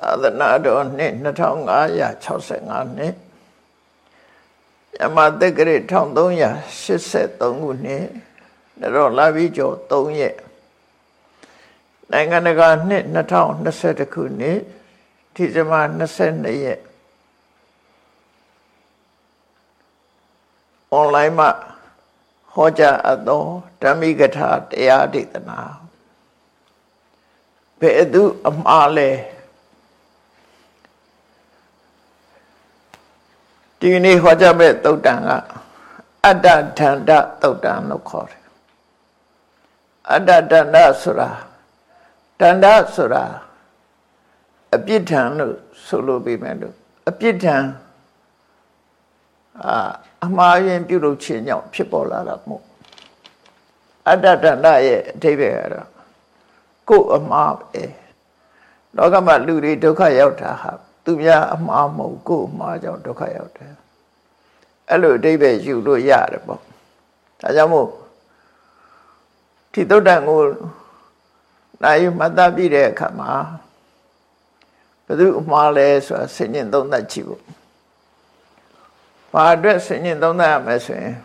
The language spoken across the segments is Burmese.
သာသနာတော်နှစ်2565နှစ်ယမတက္ကရ1383ခုနှစ်တော့လာပြီးကျော်3ရက်နိုင်ငံတကာနှစ်2021ခုနှစ်ဒီဇင်ဘာ22ရက်အွန်လိုင်းမှာဟောကြားအပ်သောဓမ္မိကထာတရားဒေသနာဘယ်သူအမှားလဲ ဒီနေ့ဟောကြားမဲ့သုတ်တန်ကအတ္တဒန္တသုတ်တန်လို့ခေါ်တယ်အတ္တဒန္တဆိုတာဒန္တဆိုတာအပြစ်ထံလို့ဆိုလိုပြီးမယ်လို့အပြစ်ထံအာအမှားရင်ပြုလုပ်ခြင်းကြောင့်ဖြစ်ပေါ်လာတာမို့အတ္တဒန္တရဲ့အထိပ္ပယ်ကတော့ကိုယ်အမှားပဲလောကမှာလူတွေဒုက္ခရောက်တာဟာ သူများအမှားမဟုတ်ကိုယ်အမှားကြောင့်ဒုက္ခရောက်တယ်အဲ့လိုအတိပ္ပယ်ယူလို့ရတယ်ပေါ့ဒါကြောင့်မို့ဒီသုတ်တန်ကိုနိုင်မှတ်သားပြီးတဲ့အခါမှာဘယ်သူအမှားလဲဆိုတာဆင်ញင်သုံးသပ်ကြည့်ဖို့ဘာအတွက်ဆင်ញင်သုံးသပ်ရမလဲဆိုရင်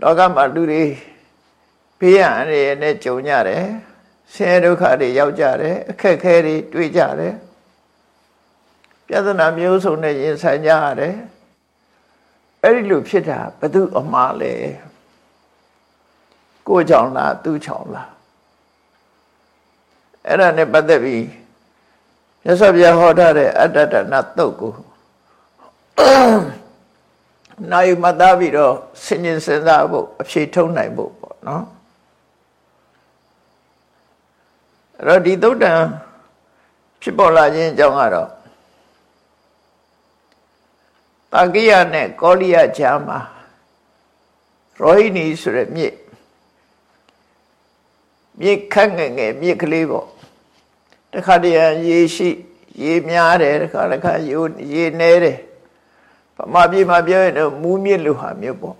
လောကမှာလူတွေဘေးရန်အနေနဲ့ကြုံကြတယ်ဆင်းရဲဒုက္ခတွေရောက်ကြတယ်အခက်ခဲတွေတွေ့ကြတယ် ပြဿနာမျိုးစုံနဲ့ရင်ဆိုင်ကြရတယ်အဲ့ဒီလိုဖြစ်တာဘသူအမှားလဲကိုကြောင့်လားသူကြောင့်လားအဲ့ဒါနဲ့ပတ်သက်ပြီးမြတ်စွာဘုရားဟောထားတဲ့အတ္တတနာတုတ်ကိုနိုင်မသားပြီးတော့ဆင်ញင်စဉ်းစားဖို့အဖြေထုတ်နိုင်ဖို့ပေါ့နော်အဲ့တော့ဒီသုတ်တံဖြစ်ပေါ်လာခြင်းအကြောင်းကတော့ တာကိယနဲ့ကောလိယကြားမှာရောဟိနီဆိုတဲ့မြစ်မြစ်ခက်ငယ်ငယ်မြစ်ကလေးပေါ့တခါတည်းရေရှိရေများတယ်တခါတခါရေနေတယ်ဗမာပြည်မှာပြောရင်တော့မူးမြစ်လိုဟာမျိုးပေါ့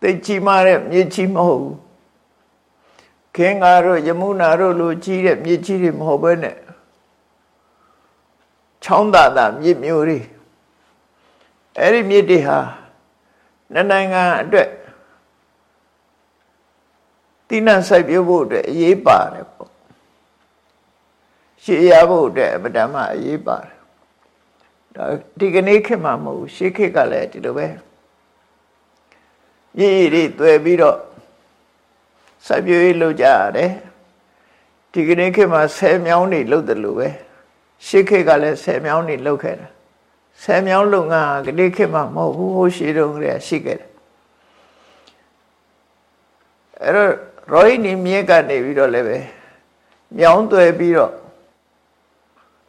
သိကြီးမားတဲ့မြစ်ကြီးမဟုတ်ဘူးခင်္ဃာတို့ယမုနာတို့လိုကြီးတဲ့မြစ်ကြီးတွေမဟုတ်ဘဲနဲ့ချောင်းသာသာမြစ်မျိုးတွေ အဲ့ဒီမြစ်တွေဟာနိုင်ငံအတွက်တိနစိုက်ပြဖို့အတွက်အရေးပါတယ်ပေါ့ရှေ့ရဖို့အတွက်အပဒမအရေးပါတယ်ဒါဒီကနေ့ခေတ်မှာမဟုတ်ရှေ့ခေတ်ကလည်းဒီလိုပဲရည်ရည်တွေတွေ့ပြီးတော့စိုက်ပြရေးလုပ်ကြရတယ်ဒီကနေ့ခေတ်မှာဆယ်မြောင်းတွေလုပ်တယ်လို့ပဲရှေ့ခေတ်ကလည်းဆယ်မြောင်းတွေလုပ်ခဲ့တာ ဆယ်မြောင်းလုပ်ငန်းကနေ့ခေတ်မှာမဟုတ်ဘူးဟိုရှိတုန်းကရှိခဲ့တယ်အဲ့တော့ရောဟိနီမြေကနေပြီးတော့လည်းပဲမြောင်းသွဲပြီးတော့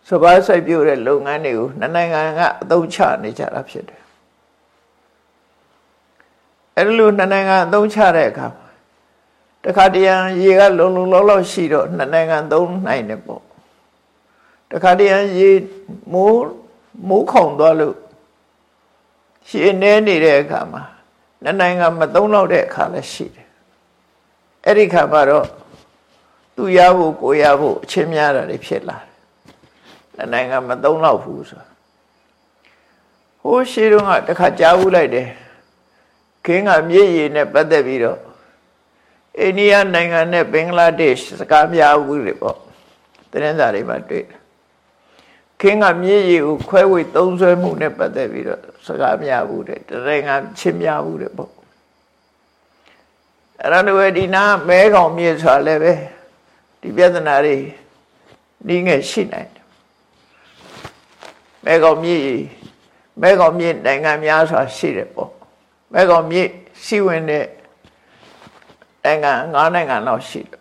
စပါးစိုက်ပြုတဲ့လုပ်ငန်းတွေကိုနှစ်နိုင်ငံကအသုံးချနေကြတာဖြစ်တယ်အဲ့လိုနှစ်နိုင်ငံအသုံးချတဲ့အခါတခါတရံရေကလုံလုံလောက်လောက်ရှိတော့နှစ်နိုင်ငံသုံးနိုင်တယ်ပေါ့တခါတရံရေမိုး မိုးခုံသွားလို့ရှင်းနေနေတဲ့အခါမှာနှစ်နိုင်ငံမသုံးတော့တဲ့အခါလည်းရှိတယ်အဲ့ဒီခါမှာတော့သူရဖို့ကိုရဖို့အချင်းများတာတွေဖြစ်လာတယ်နိုင်ငံမသုံးတော့ဘူးဆိုဟိုးရှိတုန်းကတခါကြားဘူးလိုက်တယ်ခင်းကမြေရည်နဲ့ပတ်သက်ပြီးတော့အိန္ဒိယနိုင်ငံနဲ့ဘင်္ဂလားဒေ့ရှ်စကားများဘူးလေပေါ့သတင်းစာတွေမှာတွေ့တယ် ခင်းကမြေရည်ကိုခွဲဝေသုံးဆွဲမှုနဲ့ပတ်သက်ပြီးတော့စကားများဘူးတဲ့တရင်ကချင်းများဘူးတဲ့ပေါ့အဲ့ဒါလိုဒီနာမဲကောင်မြေဆိုတာလည်းပဲဒီပြဿနာတွေနီးငယ်ရှိနိုင်တယ်မဲကောင်မြေမဲကောင်မြေနိုင်ငံများစွာရှိတယ်ပေါ့မဲကောင်မြေစီဝင်တဲ့နိုင်ငံ၅နိုင်ငံလောက်ရှိတယ်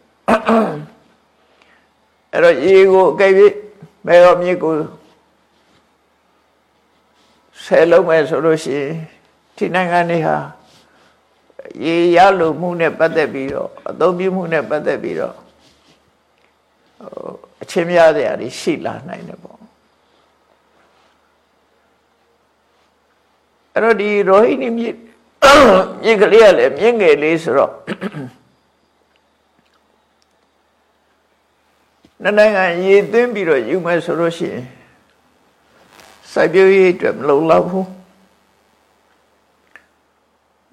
အဲ့တော့ရေကိုအကြိပ် မဲကောင်မြေကိုဆယ်လုံးမဲ့ဆိုလို့ရှိရင်ဒီနိုင်ငံတွေဟာရေရလို့မှုနဲ့ပတ်သက်ပြီးတော့အသုံးပြုမှုနဲ့ပတ်သက်ပြီးတော့အချင်းများတဲ့အရာရှိလာနိုင်တယ်ပေါ့အဲ့တော့ဒီရောဟိနီမြစ်မြစ်ကလေးကလည်းမြင့်ငယ်လေးဆိုတော့ နှစ်နိုင်ငံရေသွင်းပြီးတော့ယူမယ်ဆိုလို့ရှိရင်စိုက်ပျိုးရေးအတွက်မလုံလောက်ဘူး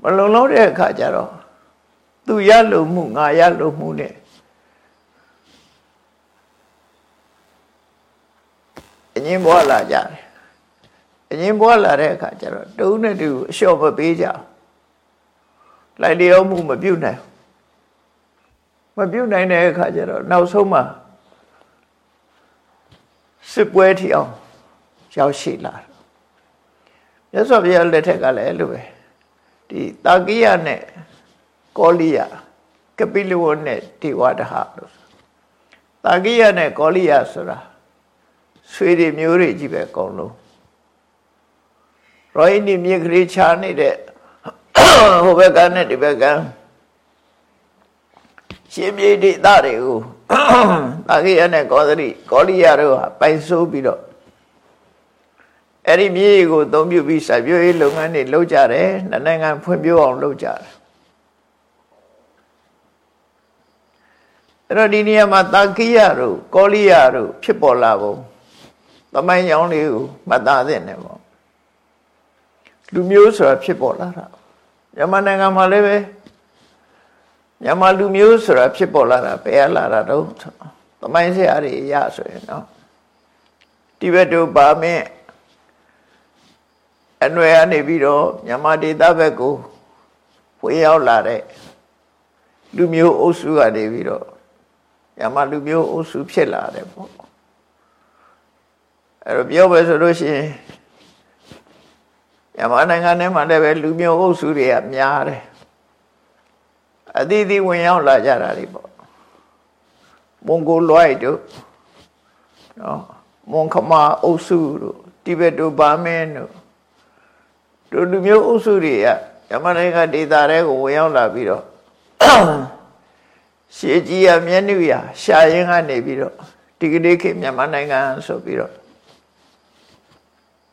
မလုံလောက်တဲ့အခါကျတော့သူရလုံမှုငါရလုံမှုနဲ့အငင်းပွားလာကြတယ်အငင်းပွားလာတဲ့အခါကျတော့တုံးနဲ့တူအလျှော့မပေးကြလိုက်လျောမှုမပြုတ်နိုင်မပြုတ်နိုင်တဲ့အခါကျတော့နောက်ဆုံးမှာ စစ်ပွဲထီအောင်ရောက်ရှိလာတယ်မြတ်စွာဘုရားလက်ထက်ကလည်းအဲ့လိုပဲဒီတာကိယနဲ့ကောလိယကပိလဝနဲ့ဒေဝဒဟလို့တာကိယနဲ့ကောလိယဆိုတာဆွေတွေမျိုးတွေကြီးပဲအကုန်လုံးရောဟိနီမြေကလေးချာနေတဲ့ဟိုဘက်ကနဲ့ဒီဘက်ကရှင်မြေဒေသတွေကို တာကိယနဲ့ကောသရိကောလိယတို့ဟာပိုင်ဆိုးပြီးတော့အဲ့ဒီမြေကိုအသုံးပြုပြီးစိုက်ပျိုးရေးလုပ်ငန်းတွေလုပ်ကြတယ်နိုင်ငံဖွံ့ဖြိုးအောင်လုပ်ကြတယ်အဲ့တော့ဒီနေရာမှာတာကိယတို့ကောလိယတို့ဖြစ်ပေါ်လာပုံသမိုင်းကြောင်းလေးကိုမှတ်သားသင့်တယ်ပေါ့လူမျိုးဆိုတာဖြစ်ပေါ်လာတာမြန်မာနိုင်ငံမှာလည်းပဲ မြန်မာလူမျိုးဆိုတာဖြစ်ပေါ်လာတာဘယ်လာတာတော့သမိုင်းဆရာတွေအရဆိုရင်နော်တိဘက်တို့ဗာမင်းအနွယ်ကနေပြီးတော့မြန်မာဒေသဘက်ကိုဖွေးရောက်လာတဲ့လူမျိုးအုပ်စုကနေပြီးတော့မြန်မာလူမျိုးအုပ်စုဖြစ်လာတယ်ပေါ့အဲ့တော့ပြောပဲဆိုလို့ရှိရင်မြန်မာနိုင်ငံထဲမှာလည်းပဲလူမျိုးအုပ်စုတွေကများတယ် အသီးသီးဝင်ရောက်လာကြတာတွေပေါ့မွန်ဂိုလွိုက်တို့နော်မွန်ခမာအုပ်စုတို့တိဘက်တို့ဗာမင်းတို့တို့လူမျိုးအုပ်စုတွေကမြန်မာနိုင်ငံဒေသတွေကိုဝင်ရောက်လာပြီးတော့ရှေးကြီးရမျက်နှာရရှာရင်ကနေပြီးတော့ဒီကနေ့ခေတ်မြန်မာနိုင်ငံဆိုပြီးတော့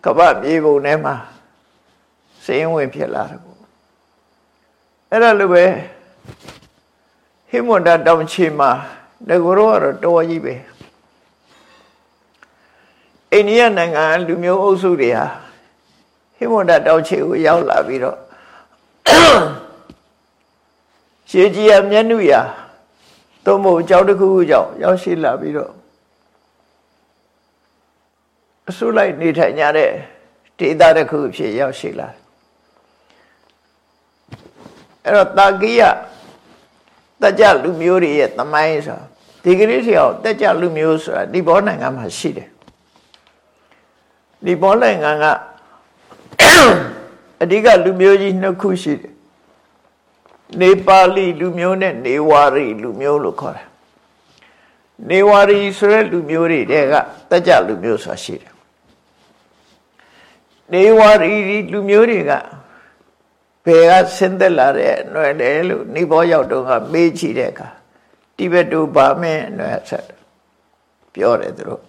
ကပ္ပမြေပုံထဲမှာစိရင်ဝင်ဖြစ်လာတယ်ပေါ့အဲ့ဒါလိုပဲ ဟိမွန်တာတောင်ချီမှာငကိုရောကတော့တော်ကြီးပဲအိန္ဒိယနိုင်ငံလူမျိုးအုပ်စုတွေဟာဟိမွန်တာတောင်ချီကိုရောက်လာပြီးတော့ရှေးကြီးရမျက်နှာရသို့မဟုတ်ကြောက်တစ်ခုခုကြောင့်ရောက်ရှိလာပြီးတော့အဆုလိုက်နေထိုင်ကြတဲ့ဒေသတစ်ခုဖြစ်ရောက်ရှိလာအဲ့တော့တာကိယ တကြလူမျိုးတွေရဲ့သမိုင်းဆိုတာဒီကနေ့စီအောင်တကြလူမျိုးဆိုတာဒီဘောနိုင်ငံမှာရှိတယ်ဒီဘောနိုင်ငံကအဓိကလူမျိုးကြီးနှစ်ခုရှိတယ်နေပါဠိလူမျိုးနဲ့နေဝါရီလူမျိုးလို့ခေါ်တယ်နေဝါရီဆိုတဲ့လူမျိုးတွေတဲ့ကတကြလူမျိုးဆိုတာရှိတယ်နေဝါရီလူမျိုးတွေက ဘယ်ကဆင်းသက်လာတဲ့အနွယ်လဲလို့နေဘောရောက်တော့ကမေးကြည့်တဲ့အခါတိဘက်တူဗာမင်းအနွယ်ဆက်ပြောတယ်သူတို့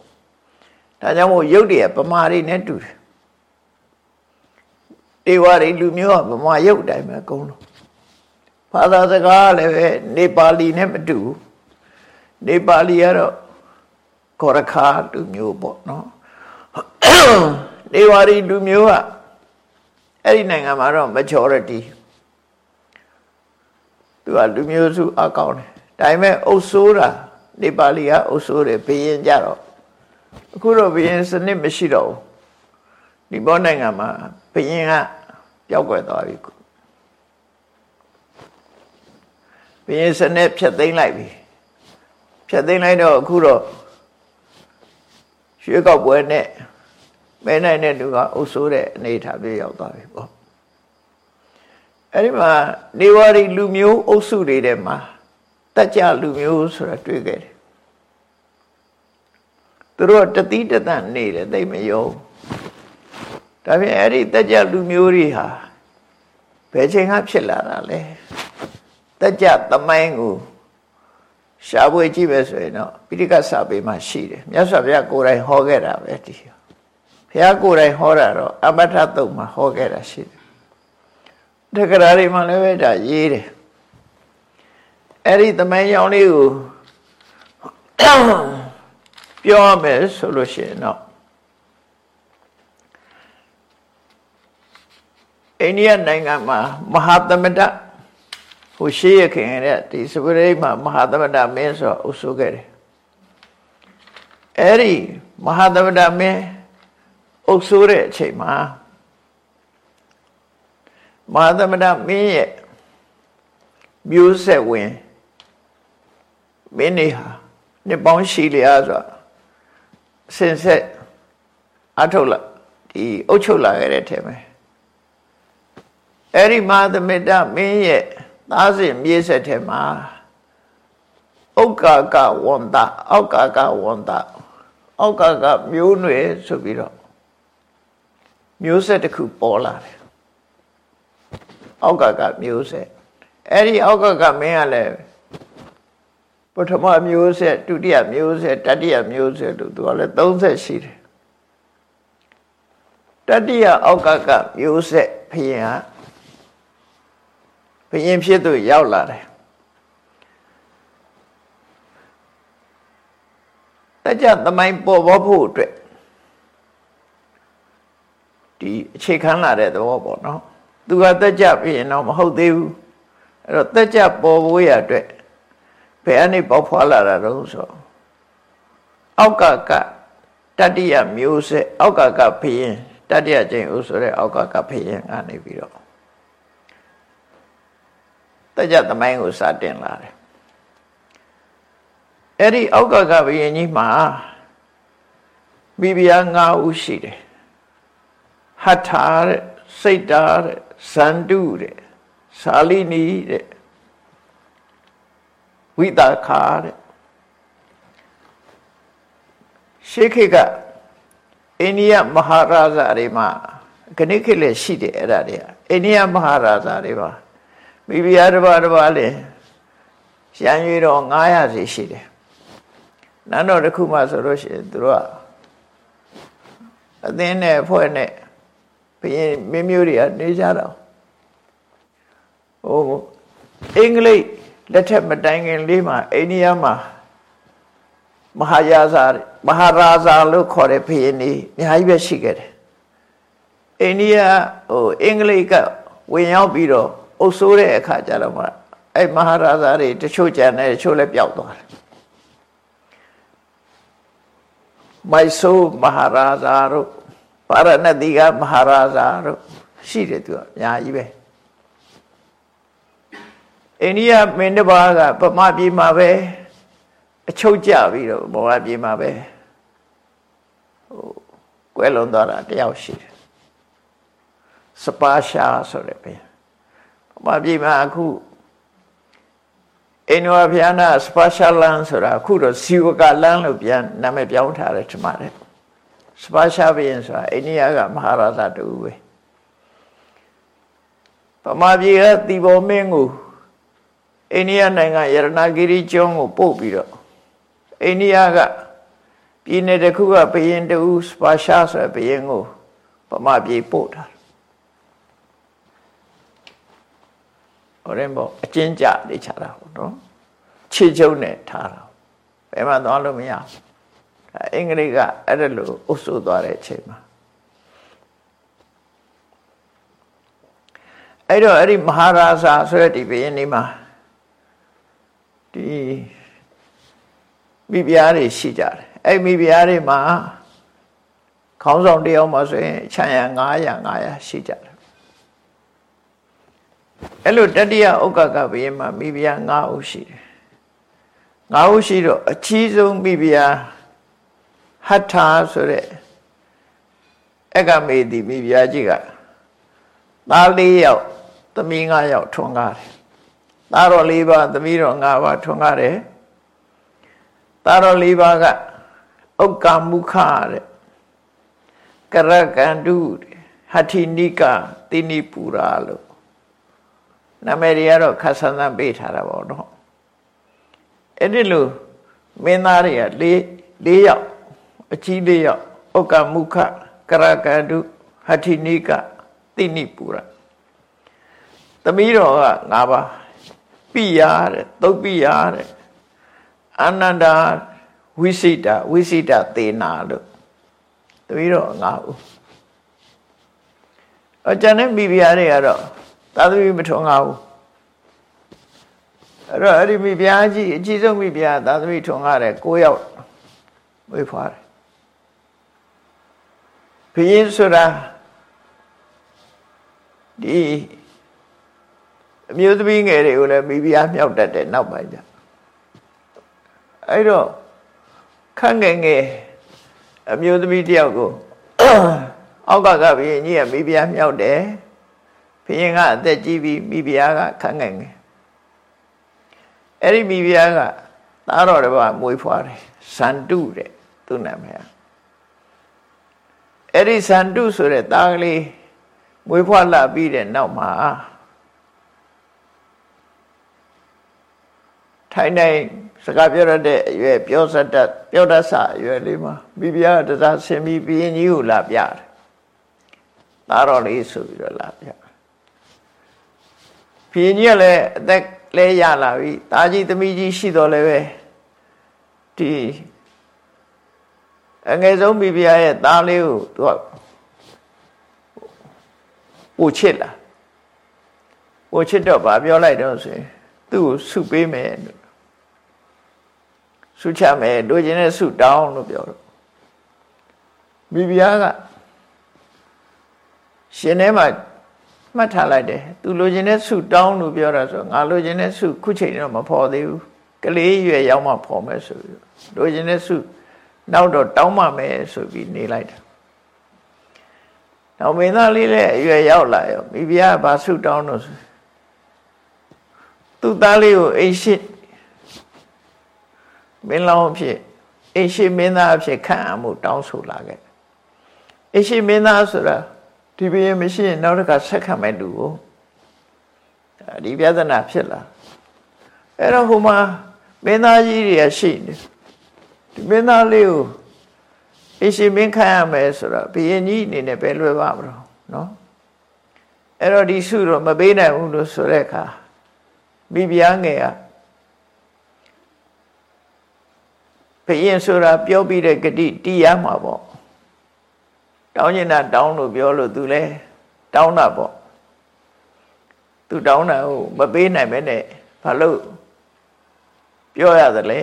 ဒါကြောင့်မို့ရုပ်တည်းပမာရိနဲ့တူတယ်တေဝရိလူမျိုးကပမာရုပ်တိုင်းပဲအကုန်လုံးဘာသာစကားလည်းပဲနေပါဠိနဲ့မတူဘူးနေပါဠိကတော့ကောရခာလူမျိုးပေါ့နော်နေဝါရီလူမျိုးက အဲ့ဒီနိုင်ငံမှာတော့ majority သူကလူမျိုးစုအကောင်းတယ်ဒါပေမဲ့အုပ်စိုးတာနေပါဠိကအုပ်စိုးတယ်ဘယင်ကြတော့အခုတော့ဘယင်စနစ်မရှိတော့ဘူးဒီဘောနိုင်ငံမှာဘယင်ကပျောက်ကွယ်သွားပြီဘယင်စနစ်ဖြတ်သိမ်းလိုက်ပြီဖြတ်သိမ်းလိုက်တော့အခုတော့ရွှေကောက်ပွဲနဲ့ မဲနိုင်တဲ့လူကအုပ်စိုးတဲ့အနေအထားပြရောက်သွားပြီပေါ့အဲ့ဒီမှာနေဝရီလူမျိုးအုပ်စုတွေထဲမှာတက်ကြလူမျိုးဆိုတာတွေ့ခဲ့တယ်သူတို့တတိတသနေတယ်သိမယုံဒါပြင်အဲ့ဒီတက်ကြလူမျိုးတွေဟာဘယ်ချိန်ကဖြစ်လာတာလဲတက်ကြသမိုင်းကိုရှားပွေကြည့်ပဲဆိုရင်တော့ပိဋကစာပေမှာရှိတယ်မြတ်စွာဘုရားကိုယ်တိုင်ဟောခဲ့တာပဲဒီ ဘုရားကိုယ်တိုင်ဟောတာတော့အမထတုံမှာဟောခဲ့တာရှိတယ်တက္ကရာတွေမှာလည်းပဲဒါရေးတယ်အဲ့ဒီသမိုင်းကြောင်းလေးကိုပြောရမယ်ဆိုလို့ရှိရင်တော့အိန္ဒိယနိုင်ငံမှာမဟာသမတဟိုရှိရခင်တဲ့ဒီစပရိတ်မှာမဟာသမတမင်းဆိုအုပ်စုခဲ့တယ်အဲ့ဒီမဟာသမတမင်း အုပ်စုတဲ့အချိန်မှာမဟာသမတမင်းရဲ့မျိုးဆက်ဝင်မင်းနေဟာနှစ်ပေါင်းရှိလျာဆိုဆင်ဆက်အထုတ်လာဒီအုပ်ချုပ်လာခဲ့တဲ့ထဲမှာအဲ့ဒီမဟာသမတမင်းရဲ့သားစဉ်မြေးဆက်ထဲမှာဥက္ကာကဝန္တအောက်ကာကဝန္တအောက်ကာကမျိုးနွယ်ဆိုပြီးတော့ မျိုးဆက်တစ်ခုပေါ်လာတယ်အောက်ကကမျိုးဆက်အဲ့ဒီအောက်ကကမင်းကလည်းပထမမျိုးဆက်ဒုတိယမျိုးဆက်တတိယမျိုးဆက်လို့သူကလည်း30ရှိတယ်တတိယအောက်ကကမျိုးဆက်ဖရင်ကဘုရင်ဖြစ်သူရောက်လာတယ်တကြသမိုင်းပေါ်ပေါ်ဖို့အတွက် ဒီအခြေခံလာတဲ့သဘောပေါ့နော်သူကတက်ကြပြရင်တော့မဟုတ်သေးဘူးအဲ့တော့တက်ကြပေါ်ဖို့ရအတွက်ဘယ်အနေပေါဖွာလာတာတော့ဆိုအောက်ကကတတိယမျိုးဆက်အောက်ကကဖရင်တတိယကျင့်ဥဆိုတဲ့အောက်ကကဖရင်ကနေပြီးတော့တက်ကြသမိုင်းကိုစတင်လာတယ်အဲ့ဒီအောက်ကကဘုရင်ကြီးမှာမိဖုရား၅ဦးရှိတယ် ဟတ်ထာတဲ့စိတ်တာတဲ့ဇန္တုတဲ့သာလိနီတဲ့ဝိတာခာတဲ့ရှေးခေတ်ကအိန္ဒိယမဟာရာဇာတွေမှာခဏခေတ်လည်းရှိတယ်အဲ့ဒါတွေကအိန္ဒိယမဟာရာဇာတွေပါမိဖုရားတစ်ပါးတစ်ပါးလည်းရန်ရွေတော့900စီရှိတယ်နန်းတော်တစ်ခုမှဆိုလို့ရှိရင်သူတို့ကအသင်းနဲ့ဖွဲ့နဲ့ ဘုရင်မင်းမျိုးတွေကနေကြတော့ဟိုအင်္ဂလိပ်လက်ထက်မတိုင်ခင်လေးမှာအိန္ဒိယမှာမဟာယာဇာမဟာရာဇာလို့ခေါ်တဲ့ဘုရင်တွေအများကြီးပဲရှိခဲ့တယ်အိန္ဒိယဟိုအင်္ဂလိပ်ကဝင်ရောက်ပြီးတော့အုပ်စိုးတဲ့အခါကျတော့မှအဲ့မဟာရာဇာတွေတချို့ကျန်တယ်တချို့လည်းပျောက်သွားတယ်မိုက်ဆိုးမဟာရာဇာတို့ ပါရဏတိကမဟာရာဇာတို့ရှိတယ်သူကအများကြီးပဲအိန္ဒိယမင်းတစ်ပါးကဗမာပြည်မှာပဲအချုပ်ကြပြီးတော့ဗမာပြည်မှာပဲဟိုကွဲလွန်သွားတာတယောက်ရှိတယ်စပါရှာဆိုတဲ့ပဲဗမာပြည်မှာအခုအိန္ဒိယဗျာနာစပါရှာလန်ဆိုတာအခုတော့စီဝကလန်လို့ပြန်နာမည်ပြောင်းထားတယ်ထင်ပါတယ် စပါရှာဘရင်ဆိုတာအိန္ဒိယကမဟာရာဇတူပဲဗမာပြည်ကတီဘောမင်းကိုအိန္ဒိယနိုင်ငံယရနာဂိရိကျွန်းကိုပို့ပြီးတော့အိန္ဒိယကပြည်နယ်တစ်ခုကဘရင်တူစပါရှာဆိုတဲ့ဘရင်ကိုဗမာပြည်ပို့တာဟိုရင်ပေါ့အကျဉ်းကြနေချတာပေါ့နော်ခြေကျုံနဲ့ထားတာဘယ်မှသွားလို့မရဘူး အင်္ဂလိပ်ကအဲ့ဒါလိုအုပ်စိုးသွားတဲ့အချိန်မှာအဲ့တော့အဲ့ဒီမဟာရာဇာဆိုတဲ့ဒီဘုရင်ဒီမှာဒီမိဖုရားတွေရှိကြတယ်အဲ့မိဖုရားတွေမှာခေါင်းဆောင်တယောက်မှာဆိုရင်ခြံရ900 900ရှိကြတယ်အဲ့လိုတတိယဥက္ကကဘုရင်မှာမိဖုရား9ဦးရှိတယ်9ဦးရှိတော့အကြီးဆုံးမိဖုရား ဟတ်ထာဆိုတဲ့အကမေတိမိဖုရားကြီးကသား၄ယောက်သမီး၅ယောက်ထွန်းကားတယ်သားတော်၄ပါးသမီးတော်၅ပါးထွန်းကားတယ်သားတော်၄ပါးကဥက္ကမုခတဲ့ကရကန္တုဟတိနိကတိနိပူရာလို့နာမည်တွေကတော့ခတ်ဆန်းဆန်းပေးထားတာပေါ့နော်အဲ့ဒီလိုမင်းသားတွေက၄၄ယောက် အကြီး၄ယောက်ဥက္ကမုခကရကန္တုဟတိနိကတိနိပူရာသမီးတော်က၅ပါးပိယတဲ့သုတ်ပိယတဲ့အာနန္ဒာဝဝိစိတဝိစိတသေနာလို့တပည့်တော်ငါဦးအကျန်တဲ့မိဖုရားတွေကတော့သာသမီမထွန်းငါဦးအဲ့တော့အဲ့ဒီမိဖုရားကြီးအကြီးဆုံးမိဖုရားသာသမီထွန်းငါတဲ့၉ယောက်ဝေဖွားတယ်ဘု ရင်ဆိုတာဒီအမျိုးသမီးငယ်တွေကိုလည်းမိဖုရားမြောက်တတ်တယ်နောက်ပိုင်းကျအဲ့တော့ခန့်ငယ်ငယ်အမျိုးသမီးတယောက်ကိုအောက်ကကဘုရင်ကြီးကမိဖုရားမြောက်တယ်ဘုရင်ကအသက်ကြီးပြီးမိဖုရားကခန့်ငယ်ငယ်အဲ့ဒီမိဖုရားကသားတော်တစ်ပါးမွေးဖွားတယ်ဇန္တုတဲ့သူ့နာမည် အဲ့ဒီဇန္တုဆိုတဲ့သားကလေးမွေးဖွားလာပြီးတဲ့နောက်မှာထိုင်နိုင်စကားပြောရတဲ့အရွယ်ပြောစတတ်ပြောတတ်စအရွယ်လေးမှာမိဖုရားတစားဆင်ပြီးဘုရင်ကြီးကိုလာပြတယ်သားတော်လေးဆိုပြီးတော့လာပြဘုရင်ကြီးကလည်းအသက်လဲရလာပြီတာကြီးသမီးကြီးရှိတော်လည်းပဲဒီ အငယ်ဆုံးမိဖုရားရဲ့သားလေးကိုသူကပူချစ်လာပူချစ်တော့ဗာပြောလိုက်တော့ဆိုရင်သူ့ကိုဆုပေးမယ်ဆုချမယ်တို့ခြင်းနဲ့ဆုတောင်းလို့ပြောတော့မိဖုရားကရှင်ထဲမှာမှတ်ထားလိုက်တယ်သူလိုချင်တဲ့ဆုတောင်းလို့ပြောတာဆိုငါလိုချင်တဲ့ဆုခုချိန်တော့မဖော်သေးဘူးကလေးရွယ်ရောက်မှဖော်မယ်ဆိုပြီးလိုချင်တဲ့ဆု နောက်တော့တောင်းမှမယ်ဆိုပြီးနေလိုက်တာနောက်မင်းသားလေးလည်းအရွယ်ရောက်လာရောမိဖုရားကဘာဆုတောင်းလို့သူ့သားလေးကိုအိရှိမင်းလောင်းဖြစ်အိရှိမင်းသားအဖြစ်ခံအမှုတောင်းဆိုလာခဲ့အိရှိမင်းသားဆိုတာဒီဘရင်မရှိရင်နောက်တစ်ခါဆက်ခံမဲ့လူကိုဒီပြဿနာဖြစ်လာအဲ့တော့ဟိုမှာမင်းသားကြီးတွေရှိနေဒီ မင်းသားလေးကိုအိရှိမင်းခံရမယ်ဆိုတော့ဘရင်ကြီးအနေနဲ့ပဲလွယ်ပါမလို့နော်အဲ့တော့ဒီစုတော့မပေးနိုင်ဘူးလို့ဆိုတဲ့အခါမိဖုရားငယ်ကဘရင်ဆိုတာပြောပြီးတဲ့ဂတိတီးရမှာပေါ့တောင်းနေတာတောင်းလို့ပြောလို့သူလဲတောင်းတာပေါ့သူတောင်းတာကိုမပေးနိုင်မဲနဲ့ဘာလို့ပြောရသလဲ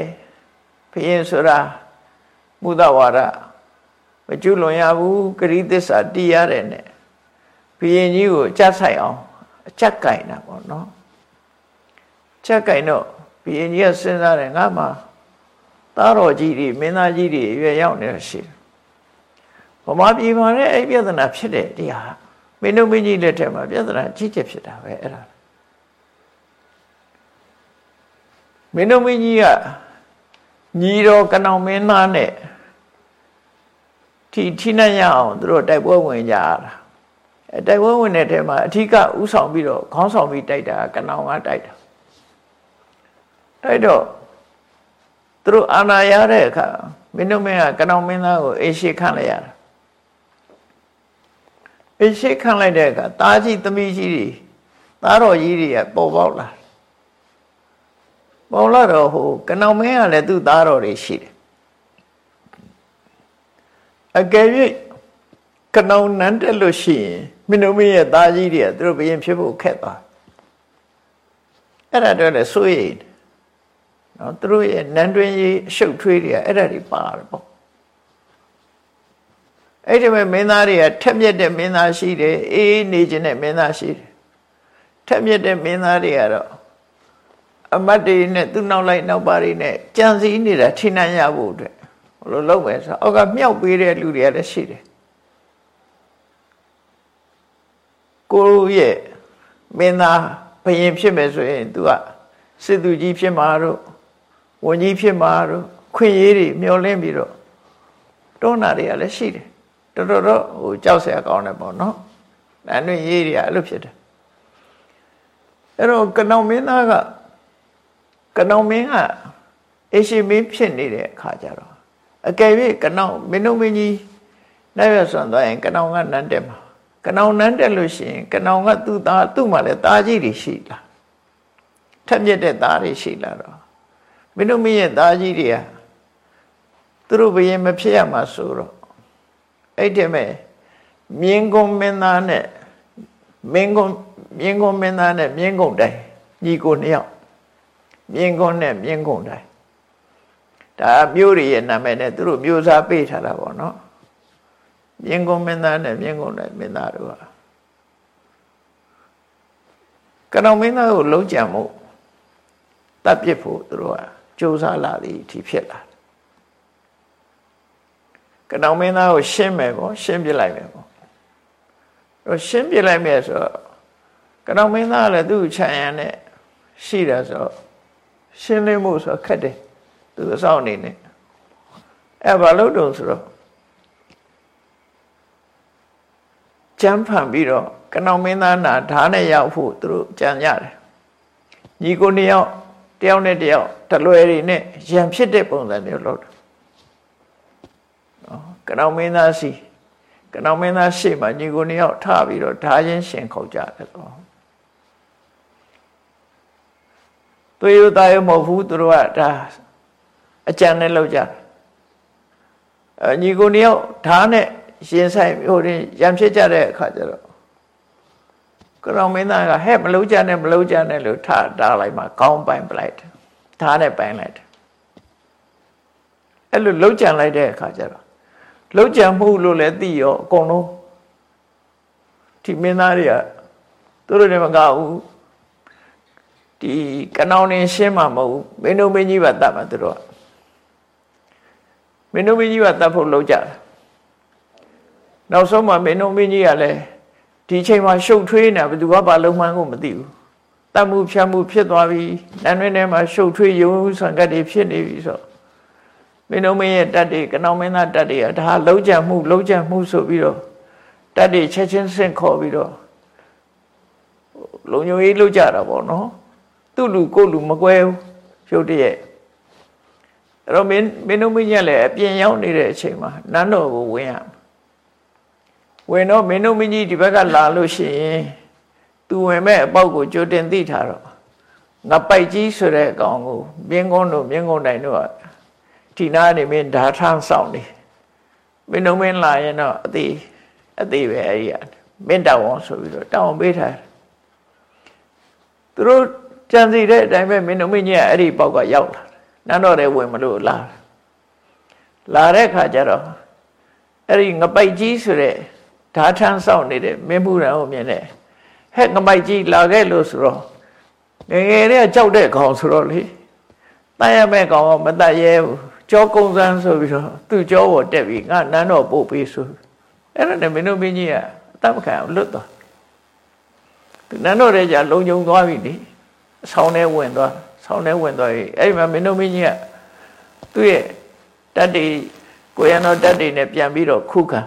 ဘရင်ဆိုတာမုဒဝါဒမကျွလွန်ရဘူးဂရိသစ္စာတီးရတယ်နဲ့ဘရင်ကြီးကိုကြက်ဆိုင်အောင်အချက်ကင်တာပေါ့နော်ချက်ကင်တော့ဘရင်ကြီးကစဉ်းစားတယ်ငါမှသားတော်ကြီးတွေမင်းသားကြီးတွေရွယ်ရောက်နေတာရှိတယ်ဗမာပြည်မှာလည်းအဲ့ပြဿနာဖြစ်တယ်တရားမင်းတို့မင်းကြီးလက်ထက်မှာပြဿနာကြီးကျယ်ဖြစ်တာပဲအဲ့ဒါမင်းတို့မင်းကြီးက ညီတော်ကနောင်မင်းသားနဲ့ထိထိနှံ့ရအောင်သူတို့တိုက်ပွဲဝင်ကြရတာအဲတိုက်ပွဲဝင်တဲ့ထဲမှာအထီးကဥဆောင်ပြီးတော့ခေါင်းဆောင်ပြီးတိုက်တာကနောင်ကတိုက်တာတိုက်တော့သူတို့အာနာရတဲ့အခါမင်းတို့မင်းကကနောင်မင်းသားကိုအေရှိခန့်လိုက်ရတာအေရှိခန့်လိုက်တဲ့အခါတားကြီးသမီးကြီးတွေသားတော်ကြီးတွေကပေါ်ပေါက်လာ ပေါ်လာတော့ဟိုကနောင်မင်းကလည်းသူ့သားတော်တွေရှိတယ်အကယ်၍ကနောင်နန်းတက်လို့ရှိရင်မင်းတို့မင်းရဲ့သားကြီးတွေကသူတို့ဘယင်ဖြစ်ဖို့ခက်သွားအဲ့ဒါတော့လည်းစိုးရိမ်နော်သူတို့ရဲ့နန်းတွင်းကြီးအရှုပ်ထွေးတွေကအဲ့ဒါတွေပါတယ်ပေါ့အဲ့ဒီမဲ့မင်းသားတွေကထက်မြက်တဲ့မင်းသားရှိတယ်အေးနေခြင်းတဲ့မင်းသားရှိတယ်ထက်မြက်တဲ့မင်းသားတွေကတော့ အမတ်တွေနဲ့သူ့နောက်လိုက်နောက်ပါတွေနဲ့ကြံစည်နေတာထိနှံ့ရဖို့အတွက်ဘယ်လိုလုပ်မလဲဆိုအောက်ကမြောက်ပေးတဲ့လူတွေကလည်းရှိတယ်ကိုရဲ့မင်းသားဘယင်ဖြစ်မယ်ဆိုရင် तू ကစစ်သူကြီးဖြစ်မှာတော့ဝန်ကြီးဖြစ်မှာတော့ခွင့်ရေးတွေမျောလင်းပြီးတော့တွန်းတာတွေကလည်းရှိတယ်တော်တော်တော့ဟိုကြောက်စရာကောင်းတယ်ပေါ့နော်။အဲ့လိုရေးတွေကအဲ့လိုဖြစ်တယ်။အဲ့တော့ကနောင်မင်းသားက ကနောင်မင်းကအရှိမင်းဖြစ်နေတဲ့အခါကျတော့အကယ်၍ကနောင်မင်းတို့မင်းကြီးနိုင်ရဆွမ်းသွားရင်ကနောင်ကနန်းတက်မှာကနောင်နန်းတက်လို့ရှိရင်ကနောင်ကသူ့သားသူ့မှာလည်းသားကြီးတွေရှိလားထက်မြက်တဲ့သားတွေရှိလားတော့မင်းတို့မင်းရဲ့သားကြီးတွေကသူတို့ဘယင်မဖြစ်ရမှာဆိုတော့အဲ့ဒီမဲ့မြင်းကုန်းမင်းသားနဲ့မင်းကုန်းမြင်းကုန်းမင်းသားနဲ့မြင်းကုန်းတိုင်ညီကိုနှစ်ယောက် မြင်းကုန်းနဲ့မြင်းကုန်းတိုင်ဒါမျိုးတွေရဲ့နာမည်နဲ့သူတို့မျိုးစားပေးထားတာပေါ့နော်မြင်းကုန်းမင်းသားနဲ့မြင်းကုန်းတိုင်မင်းသားတို့ဟာကနောင်မင်းသားကိုလုံးကြံမှုတပ်ပစ်ဖို့သူတို့ကစူးစမ်းလာသည်အထိဖြစ်လာကနောင်မင်းသားကိုရှင်းမယ်ပေါ့ရှင်းပြလိုက်မယ်ပေါ့တော့ရှင်းပြလိုက်မယ်ဆိုတော့ကနောင်မင်းသားလည်းသူ့ခြံရံနဲ့ရှိတယ်ဆိုတော့ ရှင်းလင်းမှုဆိုခက်တယ်သူအဆောင်နေနေအဲဘာလို့တုံဆိုတော့ကြမ်းဖန်ပြီးတော့ကနောင်မင်းသားနာဓာတ်နဲ့ရောက်ဖို့သူတို့ကြံကြတယ်ညီကိုနှစ်ယောက်တယောက်နဲ့တယောက်တလွယ်တွေနဲ့ရံဖြစ်တဲ့ပုံစံမျိုးလုပ်တယ်နော်ကနောင်မင်းသားစီကနောင်မင်းသားရှေ့မှာညီကိုနှစ်ယောက်ထပြီးတော့ဓာချင်းရှင်ခုတ်ကြတယ်တော့ သူရသားရမဟုတ်ဘူးသူတို့ကဒါအကြံနဲ့လောက်ကြအညီကိုနှစ်ယောက်ဓာနဲ့ရှင်ဆိုင်ဟိုရင်ရံဖြစ်ကြတဲ့အခါကျတော့ကရောင်မင်းသားကဟဲ့မလုံးကြနဲ့မလုံးကြနဲ့လို့ထတားလိုက်မှကောင်းပိုင်ပလိုက်တယ်ဓာနဲ့ပိုင်လိုက်တယ်အဲ့လိုလုံးကြံလိုက်တဲ့အခါကျတော့လုံးကြံမှုလို့လည်းသိရောအကုန်လုံးဒီမင်းသားတွေကသူတို့တွေမကဘူး ဒီကနောင်နေရှင်းမှာမဟုတ်ဘူးမင်းတို့မင်းကြီးပါတတ်မှာသူတို့ကမင်းတို့မင်းကြီးပါတတ်ဖို့လုံးကြတယ်နောက်ဆုံးမှမင်းတို့မင်းကြီးကလည်းဒီချိန်မှာရှုပ်ထွေးနေဘယ်သူကဘာလုံးမှန်းကိုမသိဘူးတတ်မှုဖြတ်မှုဖြစ်သွားပြီနန်းတွင်ထဲမှာရှုပ်ထွေးယုံဆံကတ်တွေဖြစ်နေပြီဆိုမင်းတို့မင်းရဲ့တတ်တွေကနောင်မင်းသားတတ်တွေကဒါလုံးကြမှုလုံးကြမှုဆိုပြီးတော့တတ်တွေချက်ချင်းဆင့်ခေါ်ပြီးတော့လုံညိုရေးလုပ်ကြတာပေါ့နော် သူ့လူကိုလူမကွဲဘူးရုပ်တရက်အဲ့တော့မင်းမင်းတို့မင်းကြီးလည်းအပြင်ရောက်နေတဲ့အချိန်မှာနန်းတော်ကိုဝင်ရဝင်တော့မင်းတို့မင်းကြီးဒီဘက်ကလာလို့ရှိရင်သူဝင်မဲ့အပေါက်ကိုကြိုတင်သိထားတော့ငါပိုက်ကြီးဆိုတဲ့အကောင်ကိုမြင်းကုန်းတို့မြင်းကုန်းတိုင်တို့ကဒီနာနေမင်းဓာထမ်းဆောင်နေမင်းတို့မင်းလာရင်တော့အသေးအသေးပဲအဲ့ဒီမင်းတောင်းဆိုပြီးတော့တောင်းပေးထားသူတို့ ကြံစီတဲ့အတိုင်းပဲမင်းတို့မင်းကြီးကအဲ့ဒီပေါက်ကရောက်လာနန်းတော်ထဲဝင်မလို့လာလာတဲ့ခါကျတော့အဲ့ဒီငပိုက်ကြီးဆိုတဲ့ဓာထမ်းဆောင်နေတဲ့မင်းမှုရံကိုမြင်တယ်ဟဲ့ငပိုက်ကြီးလာခဲ့လို့ဆိုတော့ငငယ်လေးကကြောက်တဲ့ကောင်ဆိုတော့လေတတ်ရမဲ့ကောင်ကမတတ်ရဲဘူးကြောကုံစမ်းဆိုပြီးတော့သူ့ကြောပေါ်တက်ပြီးငါနန်းတော်ပို့ပေးဆိုအဲ့ဒါနဲ့မင်းတို့မင်းကြီးကအတတ်မခံအောင်လွတ်သွားသူနန်းတော်ထဲကျလုံုံသွားပြီလေ ဆောင်းထဲဝင်သွားဆောင်းထဲဝင်သွားပြီအဲ့ဒီမှာမင်းတို့မင်းကြီးကသူ့ရဲ့တတ်တွေကိုရံတော်တတ်တွေနဲ့ပြန်ပြီးတော့ခုခံ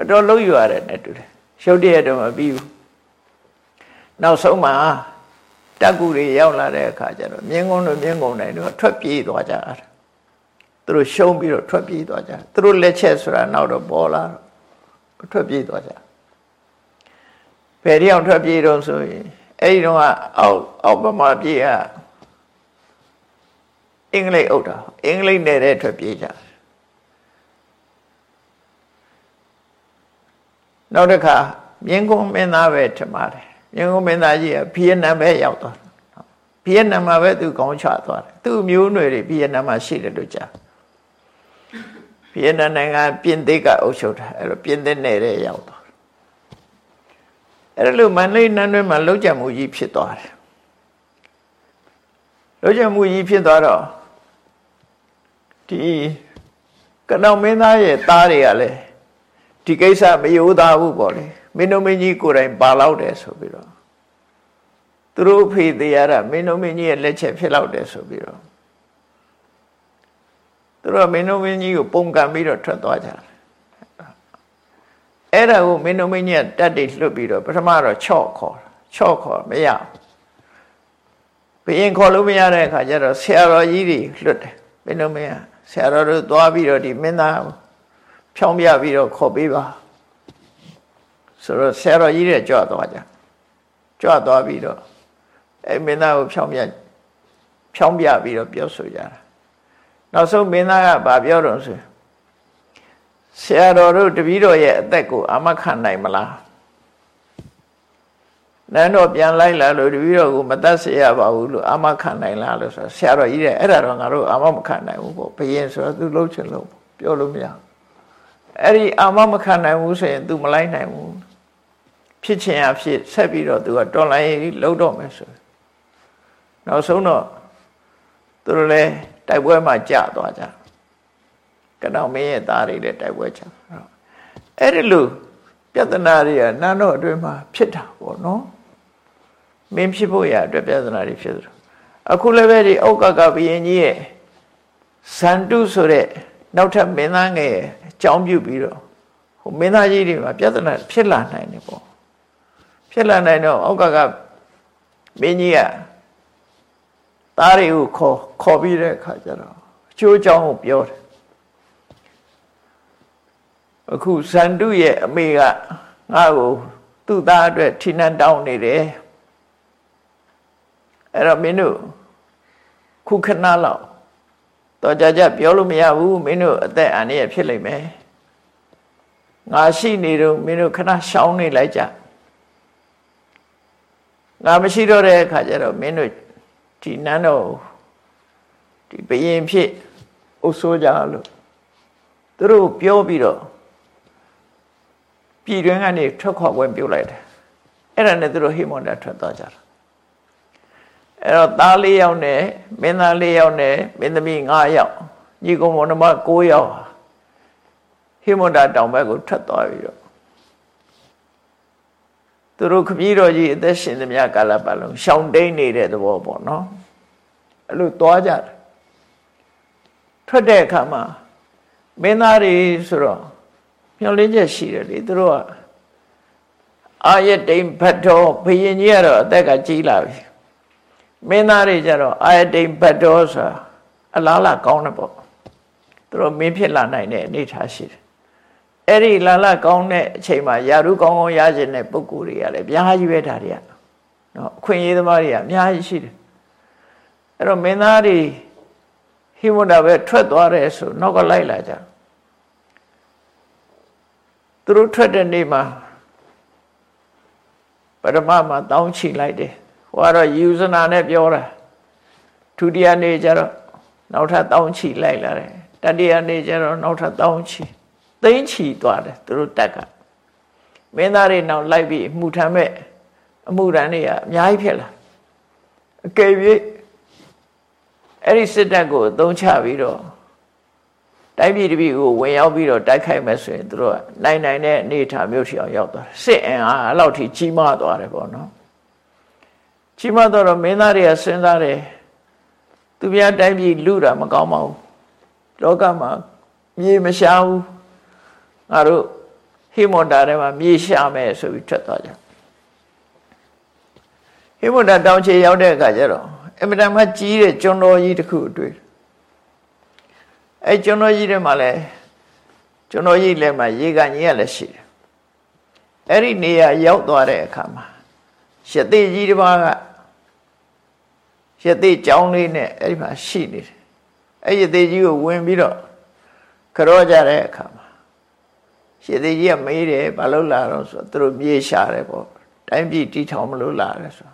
အတော်လုံးယူရတယ်နဲ့တူတယ်ရုပ်တရက်တော့မပြီးဘူးနောက်ဆုံးမှာတက်ကူတွေရောက်လာတဲ့အခါကျတော့မြင်းကုန်းတို့မြင်းကုန်းတိုင်းတို့ထွက်ပြေးသွားကြတာသူတို့ရှုံးပြီးတော့ထွက်ပြေးသွားကြသူတို့လက်ချက်ဆိုတာနောက်တော့ပေါ်လာတော့ထွက်ပြေးသွားကြဘယ်တယောက်ထွက်ပြေးတော့ဆိုရင် အဲ့ဒီတော့အောက်အောက်ပမာပြေးဟာအင်္ဂလိပ်အုပ်တာအင်္ဂလိပ်နယ်တဲ့ထွက်ပြေးကြနောက်တစ်ခါမြင်းကုန်းမင်းသားပဲထင်ပါတယ်မြင်းကုန်းမင်းသားကြီးကဗီယက်နမ်ပဲရောက်သွားဗီယက်နမ်မှာပဲသူကောင်းချသွားတယ်သူ့မျိုးနွယ်တွေဗီယက်နမ်မှာရှိတယ်လို့ကြားဗီယက်နမ်နိုင်ငံပြင်သစ်ကအုပ်ချုပ်တာအဲ့လိုပြင်သစ်နယ်တဲ့ရောက်သွား အဲ့လိုမန္တလေးနန်းတွင်းမှာလောက်ကြမှုကြီးဖြစ်သွားတယ်လောက်ကြမှုကြီးဖြစ်သွားတော့ဒီကနောင်မင်းသားရဲ့သားတွေကလည်းဒီကိစ္စမယိုးသားဘူးပေါ့လေမင်းတို့မင်းကြီးကိုယ်တိုင်ပါလောက်တယ်ဆိုပြီးတော့သူတို့ဖေးသေးရတာမင်းတို့မင်းကြီးရဲ့လက်ချက်ဖြစ်လောက်တယ်ဆိုပြီးတော့သူတို့မင်းတို့မင်းကြီးကိုပုံကံပြီးတော့ထွက်သွားကြတယ် အဲ့ဒါကိုမင်းတို့မင်းကြီးကတက်တိလွတ်ပြီးတော့ပထမတော့ချော့ခေါ်ချော့ခေါ်မရဘယင်ခေါ်လို့မရတဲ့အခါကျတော့ဆရာတော်ကြီးတွေလွတ်တယ်မင်းတို့မင်းကဆရာတော်တို့သွားပြီးတော့ဒီမင်းသားဖြောင်းပြပြီးတော့ခေါ်ပေးပါဆိုတော့ဆရာတော်ကြီးတွေကြွသွားကြကြွသွားပြီးတော့အဲ့မင်းသားကိုဖြောင်းပြဖြောင်းပြပြီးတော့ပြောဆိုကြတာနောက်ဆုံးမင်းသားကဗာပြောတော့ဆို ဆရာတော်တို့တပည့်တော်ရဲ့အသက်ကိုအာမခံနိုင်မလားနန်းတော်ပြန်လိုက်လာလို့တပည့်တော်ကိုမတတ်စေရပါဘူးလို့အာမခံနိုင်လားလို့ဆိုဆရာတော်ကြီးတဲ့အဲ့ဒါတော့ငါတို့အာမမခံနိုင်ဘူးပေါ့ဘယင်ဆိုတော့သူလှုပ်ချင်လို့ပြောလို့မရအဲ့ဒီအာမမခံနိုင်ဘူးဆိုရင် तू မလိုက်နိုင်ဘူးဖြစ်ချင်ရဖြစ်ဆက်ပြီးတော့ तू ကတော်လိုင်းလှုပ်တော့မယ်ဆိုနောက်ဆုံးတော့သူတို့လည်းတိုက်ပွဲမှာကြာသွားကြ ကနောင်မင်းရဲ့သားတွေလည်းတိုက်ပွဲကြာအဲ့ဒီလိုပြဿနာတွေကနန်းတော်အတွင်းမှာဖြစ်တာပေါ့နော်မင်းဖြစ်ဖို့ရအတွက်ပြဿနာတွေဖြစ်တယ်အခုလည်းပဲဒီဩကကဘုရင်ကြီးရဲ့ဇန်တုဆိုတဲ့နောက်ထပ်မင်းသားငယ်အကြောင်းပြုပြီးတော့ဟိုမင်းသားကြီးတွေမှာပြဿနာဖြစ်လာနိုင်တယ်ပေါ့ဖြစ်လာနိုင်တော့ဩကကမင်းကြီးကသားတွေကိုခေါ်ခေါ်ပြီးတဲ့အခါကျတော့အကျိုးအကြောင်းကိုပြောတယ် အခုဇန်တုရဲ့အမေကငါ့ကိုသူ့သားအတွက်ထိနှံတောင်းနေတယ်အဲ့တော့မင်းတို့ခုခဏလောက်တော့ကြကြပြောလို့မရဘူးမင်းတို့အသက်အန္တရာယ်ဖြစ်လိမ့်မယ်ငါရှိနေတော့မင်းတို့ခဏရှောင်းနေလိုက်ကြငါမရှိတော့တဲ့အခါကျတော့မင်းတို့ဒီနန်းတော်ဒီဘယင်ဖြစ်အုပ်ဆိုးကြလို့သူတို့ပြောပြီးတော့ ပြည်တွင်းကနေထွက်ခွာခွင့်ပြုလိုက်တယ်အဲ့ဒါနဲ့သူတို့ဟိမွန်တာထွက်သွားကြတာအဲ့တော့သား၄ယောက်နဲ့မင်းသား၄ယောက်နဲ့မင်းသမီး၅ယောက်ညီကောင်မောင်နှမ၉ယောက်ဟိမွန်တာတောင်ဘက်ကိုထွက်သွားပြီးတော့သူတို့ခမည်းတော်ကြီးအသက်ရှင်သမျှကာလပတ်လုံးရှောင်တိန်နေတဲ့သဘောပေါ့နော်အဲ့လိုသွားကြတယ်ထွက်တဲ့အခါမှာမင်းသားတွေဆိုတော့ မျောလင်းချက်ရှိတယ်လေသူတို့ကအာယတိန်ဘတ်တော်ဘုရင်ကြီးကတော့အသက်ကကြီးလာပြီမင်းသားတွေကြတော့အာယတိန်ဘတ်တော်ဆိုတာအလားလာကောင်းတယ်ပေါ့သူတို့မင်းဖြစ်လာနိုင်တဲ့အနေထားရှိတယ်အဲ့ဒီလာလာကောင်းတဲ့အချိန်မှာယာရုကောင်းကောင်းရခြင်းတဲ့ပုဂ္ဂိုလ်တွေကလည်းအများကြီးပဲဒါတွေကနော်အခွင့်အရေးသမားတွေကအများကြီးရှိတယ်အဲ့တော့မင်းသားတွေဟိမုန်တာပဲထွက်သွားတယ်ဆိုနောက်ကလိုက်လာကြ သူတို့ထွက်တဲ့နေ့မှာပရမမှာတောင်းချီလိုက်တယ်ဟိုကတော့ယူဇနာနဲ့ပြောတာဒုတိယနေ့ကျတော့နောက်ထပ်တောင်းချီလိုက်လာတယ်တတိယနေ့ကျတော့နောက်ထပ်တောင်းချီသိမ့်ချီသွားတယ်သူတို့တက်ကမင်းသားတွေနောက်လိုက်ပြီးအမှုထမ်းမဲ့အမှုရန်တွေကအများကြီးဖြစ်လာအကယ်၍အဲ့ဒီစစ်တပ်ကိုအသုံးချပြီးတော့ တိုင်းပြည်တစ်ပြည်ကိုဝင်ရောက်ပြီးတော့တိုက်ခိုက်မယ်ဆိုရင်တို့ကနိုင်နိုင်တဲ့အနေအထားမျိုးရှိအောင်ရောက်သွားတယ်စစ်အင်အားအဲ့လောက်ထိကြီးမားသွားတယ်ပေါ့နော်ကြီးမားတော့မင်းသားတွေကစဉ်းစားတယ်သူများတိုင်းပြည်လူတာမကောင်းပါဘူးလောကမှာမြေမရှားဘူးငါတို့ဟိမွန်တာထဲမှာမြေရှာမယ်ဆိုပြီးထွက်သွားကြဟိမွန်တာတောင်ချေရောက်တဲ့အခါကျတော့အမတန်မှကြီးတဲ့ကျွန်းတော်ကြီးတစ်ခုတွေ့ အဲကျွန်တော်ကြီးထဲမှာလည်းကျွန်တော်ကြီးလည်းမှာရေကန်ကြီးကလည်းရှိတယ်အဲ့ဒီနေရာရောက်သွားတဲ့အခါမှာရသေးကြီးတစ်ပါးကရသေးကြောင်းလေးနဲ့အဲ့ဒီမှာရှိနေတယ်အဲ့ရသေးကြီးကိုဝင်ပြီးတော့ကြောကြတဲ့အခါမှာရသေးကြီးကမေးတယ်ဘာလို့လာတော့ဆိုတော့သူတို့မြေရှာတယ်ပေါ့တိုင်းပြည်တီထောင်မလို့လာတယ်ဆို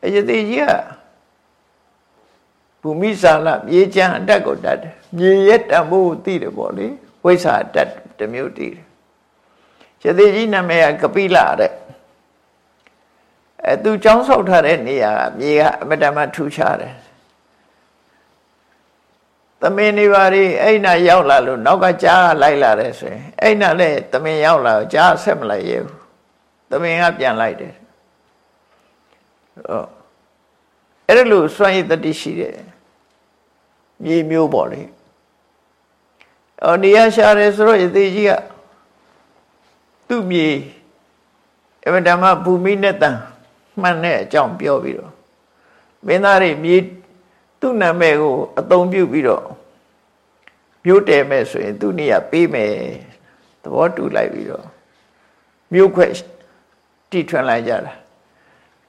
အဲ့ရသေးကြီးက ဘူမိစာလမြေချမ်းအတက်ကိုတတ်တယ်မြေရဲ့တန်ဖိုးသိတယ်ပေါ့လေဝိဇ္ဇာတတ်တမျိုးသိတယ်ရသေးကြီးနာမည်ကကပိလတဲ့အဲသူចောင်းဆောက်ထားတဲ့နေရာကမြေကအမတမထူခြားတယ်သမင်းနေပါရီအဲ့နာရောက်လာလို့နောက်ကကြားလိုက်လာတယ်ဆိုရင်အဲ့နာလည်းသမင်းရောက်လာကြားဆက်မလိုက်ရဘူးသမင်းကပြန်လိုက်တယ်ဟောအဲ့လိုစွန့်ရည်တတိရှိတယ် မြေမျိုးပေါ့လေအော်နေရရှာတယ်ဆိုတော့ယသိကြီးကသူ့မြေအမတမဘူမိနဲ့တန်မှန်တဲ့အကြောင်းပြောပြီးတော့မင်းသားတွေမြေသူ့နာမည်ကိုအသုံးပြုပြီးတော့မြို့တယ်မဲ့ဆိုရင်သူ့နေရာပေးမယ်သဘောတူလိုက်ပြီးတော့မြို့ခွဲတီထွင်လိုက်ကြတာ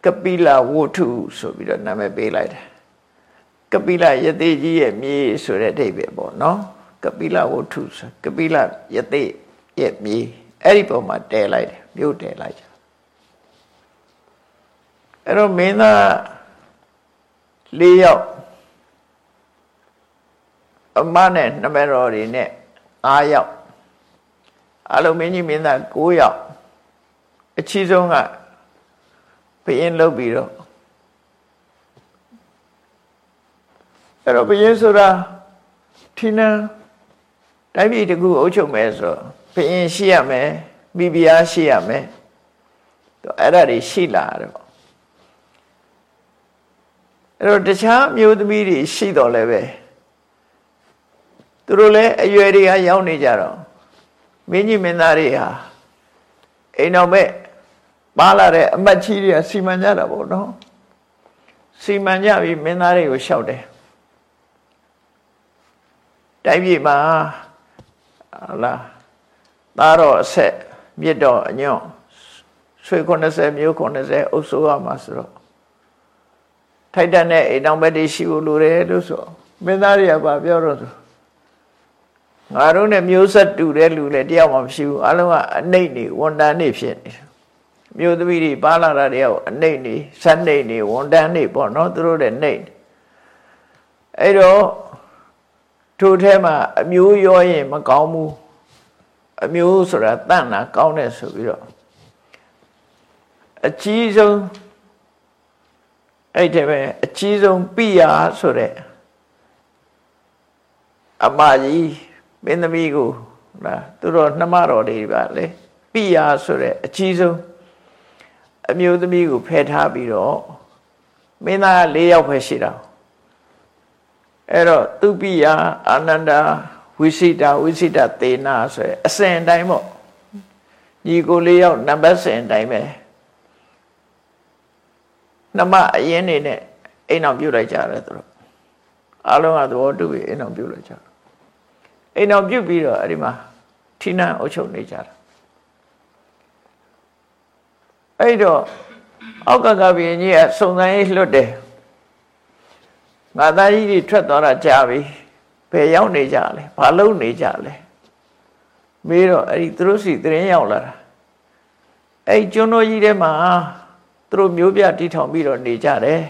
ကပိလဝုထုဆိုပြီးတော့နာမည်ပေးလိုက်တယ် ကပိလယသိကြီးရဲ့မြေဆိုတဲ့အဓိပ္ပာယ်ပေါ့နော်ကပိလဝတ္ထုကပိလယသိရဲ့မြေအဲ့ဒီပုံမှာတဲလိုက်တယ်မြို့တဲလိုက်ကြအဲ့တော့မင်းသား၄ယောက်အမနဲ့နမတော်တွေနဲ့၅ယောက်အလုံးမင်းကြီးမင်းသား9ယောက်အချီးဆုံးကဘယင်းလုတ်ပြီးတော့ အဲ့တော့ဘယင်းဆိုတာထင်းနန်းတိုင်းပြည်တခုအုပ်ချုပ်မယ်ဆိုဘယင်းရှိရမယ်မိဖုရားရှိရမယ်တော့အဲ့ဒါတွေရှိလာတော့အဲ့တော့တခြားမျိုးသမီးတွေရှိတော့လည်းပဲသူတို့လည်းအရွယ်တွေကရောက်နေကြတော့မင်းကြီးမင်းသားတွေဟာအိမ်တော်မဲ့ပါလာတဲ့အမတ်ကြီးတွေကစီမံကြတာပေါ့နော်စီမံကြပြီးမင်းသားတွေကိုလျှောက်တယ် တိုင်းပြည်မှာဟာလားသားတော်အဆက်မြစ်တော်အညွန့်ဆွေ90မျိုး90အုပ်စိုးရမှာဆိုတော့ထိုက်တန်တဲ့အိမ်တော်ဘက်တွေရှိဖို့လိုတယ်လို့ဆိုမင်းသားတွေကဗာပြောတော့ဆိုငါတို့နဲ့မျိုးဆက်တူတဲ့လူလည်းတယောက်မှမရှိဘူးအလုံးကအနှိမ့်နေဝန်တန်းနေဖြစ်နေမျိုးသမီးတွေပါလာတာတယောက်အနှိမ့်နေဇက်နှိမ့်နေဝန်တန်းနေပေါ့နော်သူတို့တဲ့နှိမ့်အဲ့တော့ ထိုထဲမှာအမျိုးရောရင်မကောင်းဘူးအမျိုးဆိုတာတန့်တာကောင်းတယ်ဆိုပြီးတော့အကြီးဆုံးအဲ့ဒီပဲအကြီးဆုံးပိယာဆိုတဲ့အမကြီးမင်းသမီးကိုလားသူတို့နှမတော်တွေပါလေပိယာဆိုတဲ့အကြီးဆုံးအမျိုးသမီးကိုဖယ်ထားပြီးတော့မင်းသား၄ယောက်ပဲရှိတာ အဲ့တော့သူပိယာအာနန္ဒာဝိစိတာဝိစိတသေနာဆိုရအစဉ်အတိုင်းပေါ့ညီကို၄ယောက်နံပါတ်စဉ်အတိုင်းပဲနှမအရင်နေနဲ့အိမ်အောင်ပြုတ်လိုက်ကြတယ်သူတို့အားလုံးကသဘောတူပြီးအိမ်အောင်ပြုတ်လိုက်ကြတယ်အိမ်အောင်ပြုတ်ပြီးတော့အဲ့ဒီမှာထိနန်းအုပ်ချုပ်နေကြတာအဲ့တော့အောက်ကကဘီကြီးကစုံစမ်းရေးလွတ်တယ် ငါသားကြီးတွေထွက်သွားတာကြာပြီဘယ်ရောက်နေကြလဲဘာလုပ်နေကြလဲမေးတော့အဲ့ဒီသူတို့စီတရင်ရောက်လာတာအဲ့ကျွန်းတော်ကြီးထဲမှာသူတို့မျိုးပြတီထောင်ပြီးတော့နေကြတယ်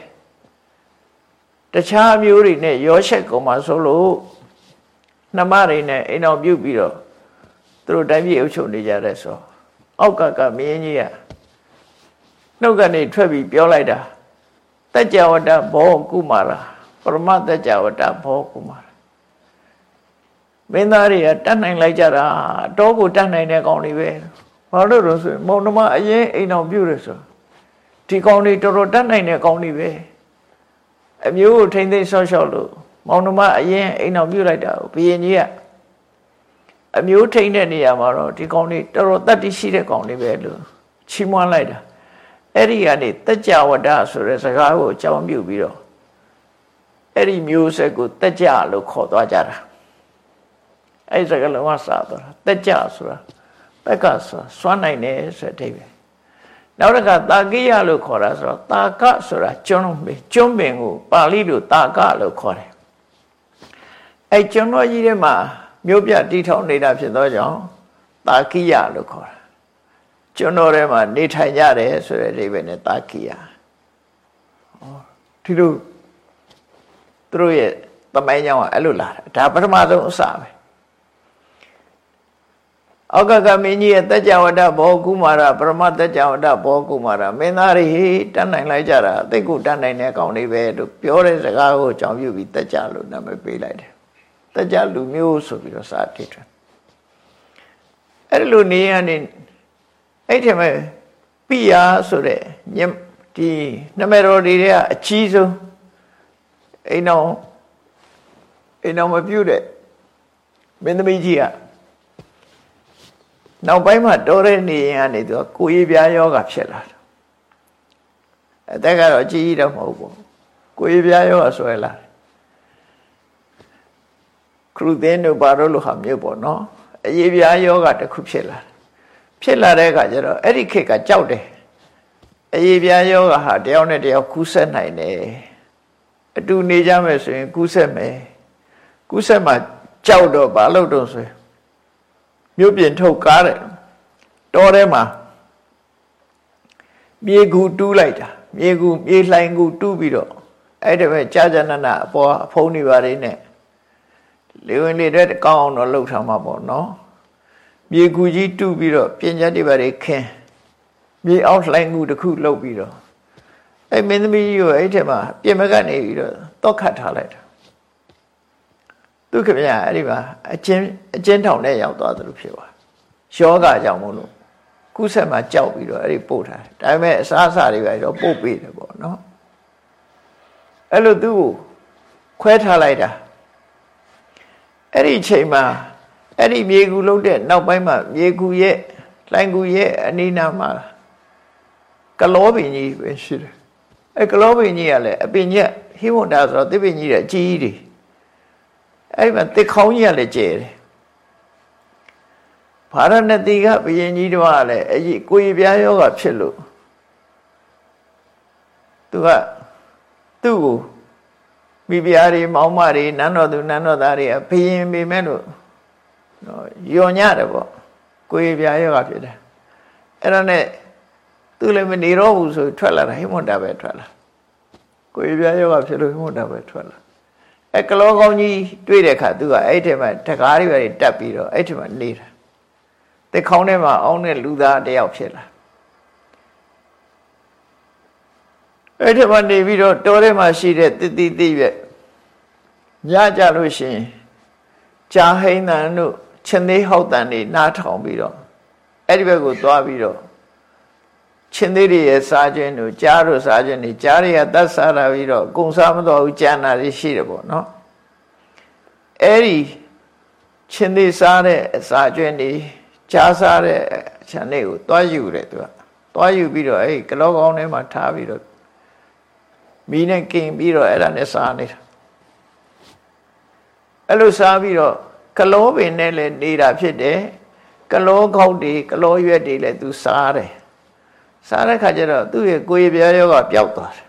တခြားမျိုးတွေနဲ့ရောချက်ကုန်မှာဆိုလို့နှမတွေနဲ့အိမ်တော်ပြုတ်ပြီးတော့သူတို့တိုင်းပြည်အုပ်ချုပ်နေကြတယ်ဆိုအောက်ကကမင်းကြီးကနှုတ်ကနေထွက်ပြီးပြောလိုက်တာတัจ java တဘောကုမာရာပ ရမတ္တ java တဘောကုမာရာမင်းသားတွေကတတ်နိုင်လိုက်ကြတာတောကိုတတ်နိုင်တဲ့ကောင်တွေပဲဘာလို့လို့ဆိုရင်မုံနှမအရင်အိမ်တော်ပြုတ်ရဆိုဒီကောင်တွေတော်တော်တတ်နိုင်တဲ့ကောင်တွေပဲအမျိုးကိုထိမ့်သိမ်းဆော့ရှော့လို့မောင်နှမအရင်အိမ်တော်ပြုတ်လိုက်တာကိုဘုရင်ကြီးကအမျိုးထိမ့်တဲ့နေရာမှာတော့ဒီကောင်တွေတော်တော်တတ်တိရှိတဲ့ကောင်တွေပဲလို့ချီးမွမ်းလိုက်တာအဲ့ဒီကနေတက်ကြဝဒဆိုတဲ့စကားကိုအကြောင်းပြုပြီးတော့ အဲ့ဒီမျိုးဆက်ကိုတက်ကြလို့ခေါ်သွားကြတာအဲ့ဒီစကားလုံးကစားသွားတာတက်ကြဆိုတာတက်ကဆိုစွမ်းနိုင်တယ်ဆိုတဲ့အဓိပ္ပာယ်နောက်တစ်ခါတာကိယလို့ခေါ်တာဆိုတော့တာကဆိုတာကျွန်းပင်ကျွန်းပင်ကိုပါဠိလိုတာကလို့ခေါ်တယ်အဲကျွန်းတော်ကြီးထဲမှာမြို့ပြတီထောင်နေတာဖြစ်သောကြောင့်တာကိယလို့ခေါ်တာကျွန်းတော်ထဲမှာနေထိုင်ကြတယ်ဆိုတဲ့အဓိပ္ပာယ်နဲ့တာကိယဒီလို သူတို့ရဲ့သမိုင်းကြောင်းကအဲ့လိုလာတာဒါပထမဆုံးအစပဲအောက်ကကမင်းကြီးရဲ့တက်ကြဝဒဘောကုမာရပရမတက်ကြဝဒဘောကုမာရမင်းသားတွေတတ်နိုင်လိုက်ကြတာအသိကိုတတ်နိုင်တဲ့ကောင်တွေပဲလို့ပြောတဲ့စကားကိုအကြောင်းပြုပြီးတက်ကြလို့နာမည်ပေးလိုက်တယ်တက်ကြလူမျိုးဆိုပြီးတော့စာတိထွန်းအဲ့လိုနေရနေအဲ့ဒီမှာပိယာဆိုတဲ့ညဒီနမတော်တွေကအကြီးဆုံး အိမ်တော်အိမ်တော်မပြုတ်တဲ့မင်းသမီးကြီးကနောက်ပိုင်းမှာတော်တဲ့နေရင်ကနေသူကကိုရည်ပြားယောဂဖြစ်လာတယ်အသက်ကတော့ကြီးကြီးတော့မဟုတ်ဘူးကိုရည်ပြားယောဂဆွဲလာတယ်ခရုသင်းတို့ဘာလို့လို့ဟာမျိုးပေါ့နော်အရေးပြားယောဂတစ်ခုဖြစ်လာတယ်ဖြစ်လာတဲ့အခါကျတော့အဲ့ဒီခေတ်ကကြောက်တယ်အရေးပြားယောဂဟာတယောက်နဲ့တယောက်ကူးဆက်နိုင်တယ် အတူနေကြမယ်ဆိုရင်ကူးဆက်မယ်ကူးဆက်မှာကြောက်တော့ဘာလို့တော့ဆိုမြို့ပြင်ထုတ်ကားတယ်တောထဲမှာမြေကူတူးလိုက်တာမြေကူမြေလှိုင်ကူတူးပြီးတော့အဲ့ဒါပဲကြာကြာနာနာအပေါ်အဖုံးနေပါလေနဲ့လေဝင်လေတဲ့ကောင်းအောင်တော့လှုပ်ထားမှာပေါ့နော်မြေကူကြီးတူးပြီးတော့ပြင်ချက်တွေပါလေခင်းမြေအောက်လှိုင်ကူတစ်ခုလှုပ်ပြီးတော့ အဲ့မင်းသမီးကြီးကိုအဲ့ထက်မှာပြင်မကနေပြီးတော့တောက်ခတ်ထားလိုက်တာသူခင်ဗျာအဲ့ဒီမှာအချင်းအချင်းထောင်နဲ့ရောက်သွားသလိုဖြစ်သွားယောဂကြောင့်မို့လို့ကုဆက်မှာကြောက်ပြီးတော့အဲ့ဒီပို့ထားတယ်ဒါပေမဲ့အစားအစာတွေပဲတော့ပို့ပေးတယ်ပေါ့နော်အဲ့လိုသူ့ကိုခွဲထားလိုက်တာအဲ့ဒီချိန်မှာအဲ့ဒီမြေကူလုံးတဲ့နောက်ပိုင်းမှာမြေကူရဲ့လိုင်ကူရဲ့အနိနာမှာကလောပင်ကြီးပဲရှိတယ် အဲ့ကလောပင်ကြီးကလည်းအပင်ကြီးဟိဝန္တာဆိုတော့သစ်ပင်ကြီးတဲ့အကြီးကြီးအဲ့ဒီမှာတစ်ခေါင်းကြီးကလည်းကျဲတယ်ဗာရဏတိကဘယင်ကြီးတို့ကလည်းအကြီးကိုယ်ပြားယောဂဖြစ်လို့သူကသူ့ကိုမိဖုရားတွေမောင်မတွေနန်းတော်သူနန်းတော်သားတွေကဘယင်ပေမဲ့လို့ယွန်ညတယ်ပေါ့ကိုယ်ပြားယောဂဖြစ်တယ်အဲ့ဒါနဲ့ သူလည်းမနေတော့ဘူးဆိုထွက်လာတာဟိမွန်တာပဲထွက်လာကိုယ်ပြားယောဂဖြစ်လို့ဟိမွန်တာပဲထွက်လာအဲကလောကောင်းကြီးတွေ့တဲ့အခါသူကအဲ့ထဲမှာတကားတွေပဲတက်ပြီးတော့အဲ့ထဲမှာနေတာတစ်ခေါင်းထဲမှာအောင်းတဲ့လူသားတယောက်ဖြစ်လာအဲ့ထဲမှာနေပြီးတော့တောထဲမှာရှိတဲ့တတိတိရဲ့ညကြလို့ရှိရင်ဂျာဟိန်တန်တို့ချင်းသေးဟောက်တန်တွေနားထောင်ပြီးတော့အဲ့ဒီဘက်ကိုသွားပြီးတော့ ချင်းသေးတွေရဲ့စားခြင်းတို့ကြားတို့စားခြင်းတွေကြားတွေကတတ်စားလာပြီးတော့ကုံစားမတော်ဘူးကြံတာတွေရှိတယ်ပေါ့နော်အဲ့ဒီချင်းသေးစားတဲ့အစာကျွင်းတွေကြားစားတဲ့ခြံလေးကိုသွားယူတယ်သူကသွားယူပြီးတော့အဲ့ကလောကောင်းထဲမှာထားပြီးတော့မီးနဲ့กินပြီးတော့အဲ့ဒါနဲ့စားနေတာအဲ့လိုစားပြီးတော့ကလောပင်နဲ့လည်းနေတာဖြစ်တယ်ကလောခေါက်တွေကလောရွက်တွေလည်းသူစားတယ် စားတဲ့ခါကျတော့သူ့ရဲ့ကိုယ်ရပြားယောဂပျောက်သွားတယ်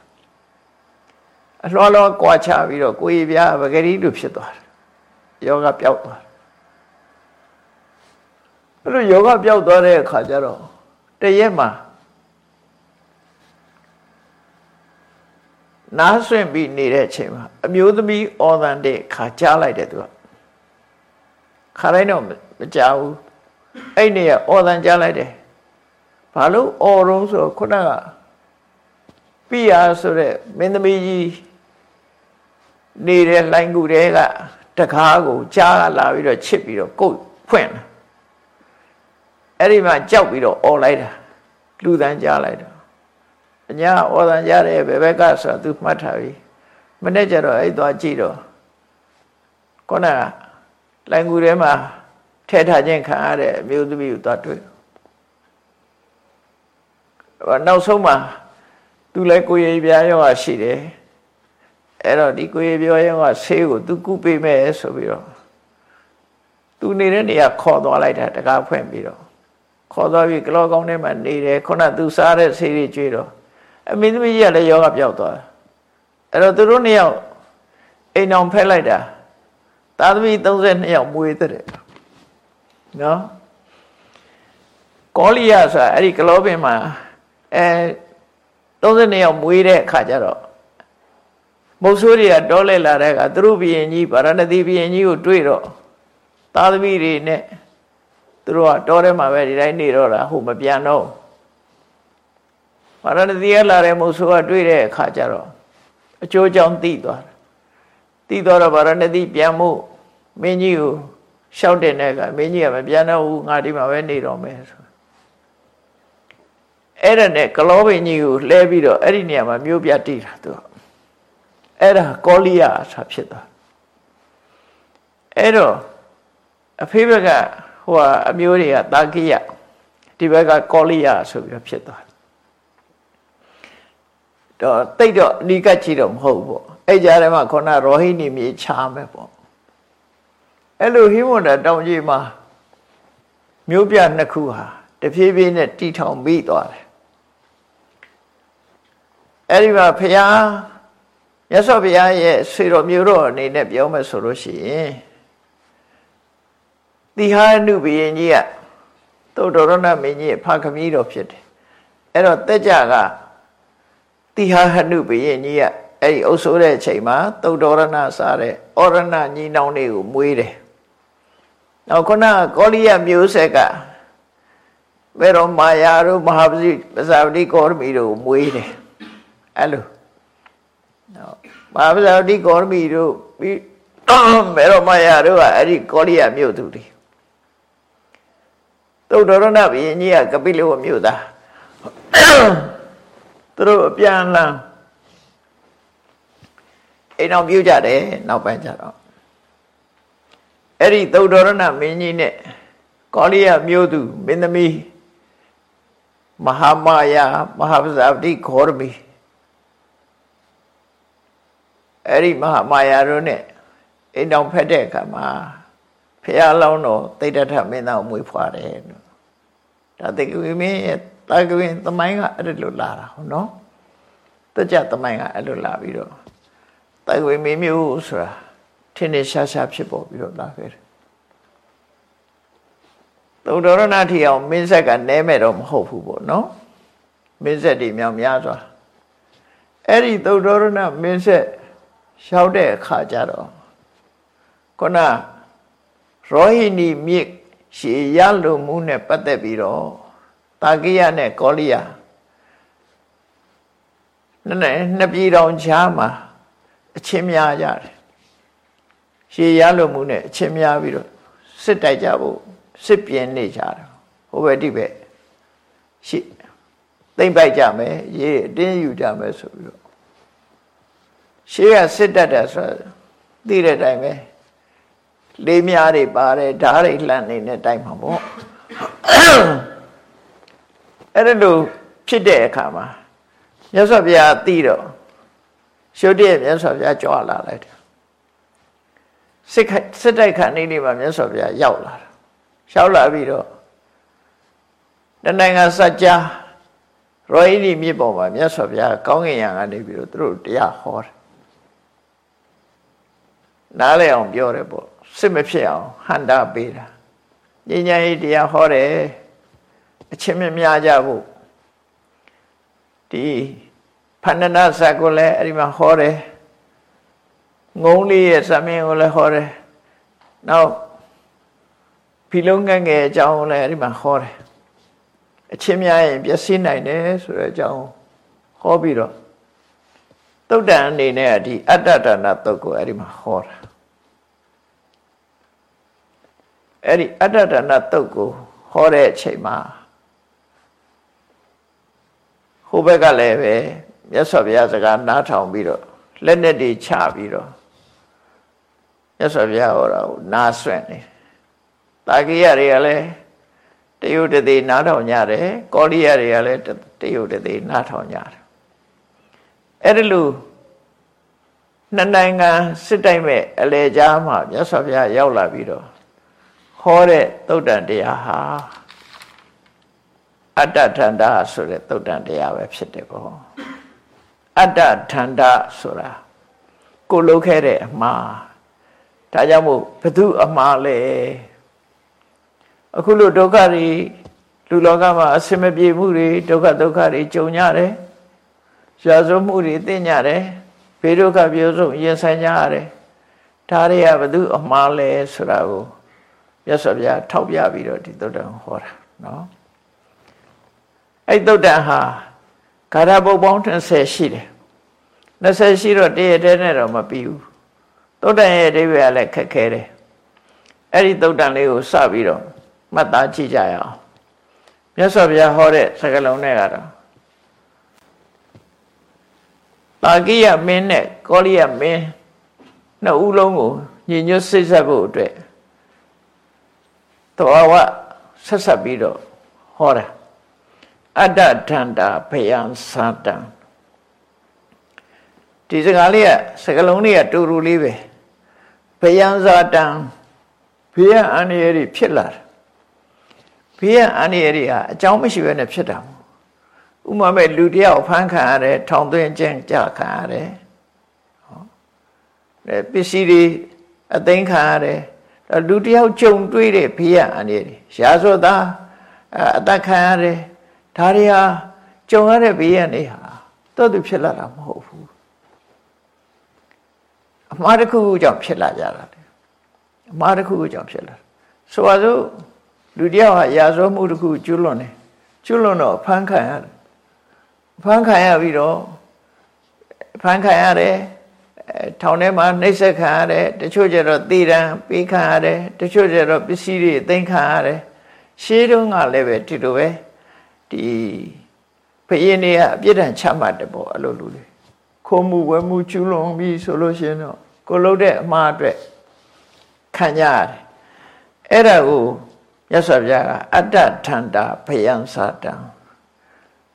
အလွှာလောကွာချပြီးတော့ကိုယ်ရပြားပဂရီလိုဖြစ်သွားတယ်ယောဂပျောက်သွားအဲ့လိုယောဂပျောက်သွားတဲ့အခါကျတော့တရက်မှာနားဆွင့်ပြီးနေတဲ့အချိန်မှာအမျိုးသမီးအော်တန်တဲ့ခါကြားလိုက်တယ်သူကခါတိုင်းတော့မကြားဘူးအဲ့နေရအော်တန်ကြားလိုက်တယ် ဘာလို့အော်ရုံးဆိုခုနကပိယာဆိုတဲ့မင်းသမီးကြီးနေတဲ့လိုင်းကူတွေကတကားကိုကြားလာပြီးတော့ချစ်ပြီးတော့ကုတ်ဖွင့်တယ်အဲ့ဒီမှာကြောက်ပြီးတော့អော်လိုက်တာလူတန်းကြားလိုက်တာအညာဩဇန်ကြားတယ်ဘယ်ဘက်ကဆိုသူမှတ်ထားပြီမနေ့ကျတော့အဲ့သွားကြည့်တော့ခုနကလိုင်ကူထဲမှာထဲထားခြင်းခံရတဲ့အမျိုးသမီးကိုသွားတွေ့ နောက်ဆုံးမှာသူလည်းကိုယ်ရည်ပြားရောဂါရှိတယ်အဲ့တော့ဒီကိုယ်ရည်ပြားရောဂါဆေးကိုသူကုပေးမယ်ဆိုပြီးတော့သူနေတဲ့နေရာခေါ်သွားလိုက်တာတကားဖွင့်ပြီးတော့ခေါ်သွားပြီးကလောကောင်းထဲမှာနေတယ်ခုနသူစားတဲ့ဆေးတွေကျွေးတော့အမင်းသမီးကြီးကလည်းယောဂပြောက်သွားတယ်အဲ့တော့သူတို့နှစ်ယောက်အိမ်အောင်ဖက်လိုက်တာသားသမီး32ယောက်မွေးတဲ့နော်ကောလိယဆိုတာအဲ့ဒီကလောပင်မှာ အဲ32ယောက်မွေးတဲ့အခါကျတော့မုတ်ဆိုးတွေကတောလဲလာတဲ့အခါသူတို့ဘီရင်ကြီးဗာရဏသီဘီရင်ကြီးကိုတွေ့တော့သားသမီးတွေနဲ့သူတို့ကတောထဲမှာပဲဒီတိုင်းနေတော့တာဟိုမပြန်တော့ဗာရဏသီကလာတဲ့မုတ်ဆိုးကတွေ့တဲ့အခါကျတော့အကျိုးကြောင့်သိသွားတယ်သိသွားတော့ဗာရဏသီပြန်မှုမင်းကြီးကိုရှောက်တဲ့နဲ့ကမင်းကြီးကမပြန်တော့ဘူးငါဒီမှာပဲနေတော့မယ်ဆို အဲ့ဒါနဲ့ကလောဘင်ကြီးကိုလှဲပြီးတော့အဲ့ဒီနေရာမှာမြို့ပြတိတာသူအဲ့ဒါကောလိယဆိုဖြစ်သွားအဲ့တော့အဖေဘက်ကဟိုအမျိုးတွေကတာကိယဒီဘက်ကကောလိယဆိုပြီးတော့ဖြစ်သွားတော့တိတ်တော့အနိကကြည့်တော့မဟုတ်ဘူးပေါ့အဲ့ကြားထဲမှာခုနရောဟိနီမြေချားမယ်ပေါ့အဲ့လိုဟိမွန်တာတောင်ကြီးမှာမြို့ပြနှစ်ခုဟာတဖြည်းဖြည်းနဲ့တီထောင်ပြီးသွားတယ် အဲ့ဒီမှာဖျားမြတ်စွာဘုရားရဲ့ဆွေတော်မျိုးတော်အနေနဲ့ပြောမယ်ဆိုလို့ရှိရင်တိဟာနုဘယင်ကြီးကသုတ္တရဏမင်းကြီးဖခမည်းတော်ဖြစ်တယ်အဲ့တော့တက်ကြကတိဟာဟနုဘယင်ကြီးကအဲ့ဒီအုပ်ဆိုးတဲ့အချိန်မှာသုတ္တရဏစားတဲ့ဩရဏညီနောင်တွေကိုမွေးတယ်နောက်ခုနကောလိယမျိုးဆက်ကဘယ်တော့မာယာတို့မဟာပစီပဇာပတိကောရမီတို့မွေးတယ် အဲ့လိုနော်မဟာပဇာပတိကောရမီတို့ပြီးဘယ်တော့မာယာတို့ကအဲ့ဒီကောလိယမြို့သူတွေသုဒ္ဓရဏဘုရင်ကြီးကကပိလဝမြို့သားသူတို့အပြန်လန်းအိမ်အောင်ပြုကြတယ်နောက်ပိုင်းကျတော့အဲ့ဒီသုဒ္ဓရဏမင်းကြီးနဲ့ကောလိယမြို့သူမင်းသမီးမဟာမာယာမဟာပဇာတိခောရမီ အဲ့ဒီမဟာမာယာတို့ ਨੇ အိမ်တော်ဖက်တဲ့အခါမှာဖះလောင်းတော်တိတ်တထမင်းသားကိုမွေးဖွားတယ်လို့ဒါတိတ်ဝိမင်းရဲ့တာကဝင်သမိုင်းကအဲ့လိုလာတာဟုတ်နော်တကြသမိုင်းကအဲ့လိုလာပြီးတော့တာကဝင်မင်းမျိုးဆိုတာထင်းထင်းရှားရှားဖြစ်ပေါ်ပြီးတော့လာခဲ့တယ်သုဒ္ဓရဏထီအောင်မင်းဆက်ကနဲမဲ့တော့မဟုတ်ဘူးပေါ့နော်မင်းဆက်တွေမြောင်များစွာအဲ့ဒီသုဒ္ဓရဏမင်းဆက် ရှောက်တဲ့အခါကျတော့ခုနရောဟိနီမြစ်ရှေရလုံမှုနဲ့ပတ်သက်ပြီးတော့တာကိယနဲ့ကောလိယနဲ့နှစ်ပြည်တော်ချားမှာအချင်းများကြတယ်ရှေရလုံမှုနဲ့အချင်းများပြီးတော့စစ်တိုက်ကြဖို့စစ်ပြင်းနေကြတယ်ဟိုဘက်ဒီဘက်ရှိသိမ့်ပိုက်ကြမယ်ရေးအတင်းယူကြမယ်ဆိုပြီးတော့ ရှေးကစစ်တက်တယ်ဆိုသိတဲ့အတိုင်းပဲလေးများတွေပါတယ်ဓာတ်တွေလှန့်နေတဲ့တိုင်းမှာပေါ့အဲ့ဒါလို့ဖြစ်တဲ့အခါမှာမြတ်စွာဘုရားသိတော့ရှုတည့်မြတ်စွာဘုရားကြွလာလိုက်တယ်စစ်စစ်တိုက်ခါနေနေမှာမြတ်စွာဘုရားရောက်လာတာရှောက်လာပြီးတော့တနိုင်ငံစัจ जा ရောဟိနိမြစ်ပေါ်မှာမြတ်စွာဘုရားကောင်းကင်ယံကနေပြီးတော့သူတို့တရားဟောတယ် နားလည်အောင်ပြောတယ်ပေါ့စစ်မဖြစ်အောင်ဟန်တာပေးတာဉာဏ်ဉာဏ်ရေးတရားဟောတယ်အချင်းမများကြဖို့ဒီဖန္နနာဇာကိုလည်းအဲ့ဒီမှာဟောတယ်ငုံလေးရဲ့သမင်းကိုလည်းဟောတယ်နောက်ဖီလုံးငယ်ငယ်အကြောင်းကိုလည်းအဲ့ဒီမှာဟောတယ်အချင်းများရင်ပျက်စီးနိုင်တယ်ဆိုတဲ့အကြောင်းဟောပြီးတော့ သုတ်တန်အနေနဲ့ဒီအတ္တတဏသုတ်ကိုအဲ့ဒီမှာဟောတာအဲ့ဒီအတ္တတဏသုတ်ကိုဟောတဲ့အချိန်မှာဟိုဘက်ကလည်းပဲမြတ်စွာဘုရားစကားနားထောင်ပြီးတော့လက်နဲ့တွေချပြီးတော့မြတ်စွာဘုရားဟောတာကိုနားဆွင့်နေတာကိယတွေကလည်းတယုတ်တသေးနားထောင်ကြတယ်ကောလိယတွေကလည်းတယုတ်တသေးနားထောင်ကြတယ် အဲ့ဒါလို့နှစ်နိုင်ငံစစ်တိုက်မဲ့အလေကြားမှာမြတ်စွာဘုရားရောက်လာပြီးတော့ဟောတဲ့သုတ်တန်တရားဟာအတ္တထန္တာဆိုတဲ့သုတ်တန်တရားပဲဖြစ်တယ်ပေါ့အတ္တထန္တာဆိုတာကိုလုပ်ခဲ့တဲ့အမှားဒါကြောင့်မို့ဘသူအမှားလဲအခုလိုဒုက္ခတွေလူလောကမှာအစင်မပြေမှုတွေဒုက္ခဒုက္ခတွေကြုံရတယ် ရှားစိုးမှုတွေသိညတယ်ဘေးဒုက္ခပြောဆုံးရင်ဆိုင်ကြရတယ်ဒါတွေကဘသူအမှားလဲဆိုတာကိုမြတ်စွာဘုရားထောက်ပြပြီးတော့ဒီသုတ္တံဟောတာနော်အဲ့သုတ္တံဟာကာရပုတ်ပေါင်း20ရှိတယ်20ရှိတော့တရတဲ့နဲ့တော့မပြီးဘူးသုတ္တံရဲ့အဓိပ္ပာယ်ကလည်းခက်ခဲတယ်အဲ့ဒီသုတ္တံလေးကိုစပြီးတော့မှတ်သားကြည့်ကြရအောင်မြတ်စွာဘုရားဟောတဲ့စကားလုံးနဲ့ကတော့ တာကိယမင်းနဲ့ကောလိယမင်းနှစ်ဦးလုံးကိုညီညွတ်စိတ်ဆက်ဖို့အတွက်တဘာဝဆက်ဆက်ပြီးတော့ဟောတာအတ္တထန္တာဘယံသတံဒီစကားလေးကစကားလုံးလေးကတူတူလေးပဲဘယံဇာတံဘယံအန္တရာယ်ဖြစ်လာတယ်ဘယံအန္တရာယ်ဟာအကြောင်းမရှိဘဲနဲ့ဖြစ်တာ ဥမာမဲ့လူတယောက်ဖမ်းခံရတယ်ထောင်သွင်းခြင်းကြခံရတယ်ဟပစ္စည်းတွေအသိမ်းခံရတယ်လူတယောက်ကြုံတွေ့တဲ့ဘေးရန်အနေတွေရာဇဝသားအသက်ခံရတယ်ဒါတွေဟာကြုံရတဲ့ဘေးရန်တွေဟာတော့သူဖြစ်လာတာမဟုတ်ဘူးအမှားတစ်ခုခုကြောင့်ဖြစ်လာကြတာလေအမှားတစ်ခုခုကြောင့်ဖြစ်လာဆိုပါစို့လူတယောက်ဟာရာဇဝမှုတစ်ခုကျွလွန်တယ်ကျွလွန်တော့ဖမ်းခံရတယ် ဖမ်းခံရပြီးတော့ဖမ်းခံရတယ်ထောင်ထဲမှာနှိပ်စက်ခံရတယ်တချို့ကျတော့သေတံပေးခံရတယ်တချို့ကျတော့ပစ္စည်းတွေသိမ်းခံရတယ်ရှေးတုန်းကလည်းပဲဒီလိုပဲဒီဖရင်တွေကအပြစ်ဒဏ်ချမှတ်တယ်ပေါ့အဲ့လိုလူတွေခိုးမှုဝဲမှုကျူးလွန်ပြီးဆိုလို့ရှိရင်တော့ကိုလုံးတဲ့အမှားအတွက်ခံကြရတယ်အဲ့ဒါကိုမြတ်စွာဘုရားကအတ္တထန္တာဘယံစာတံ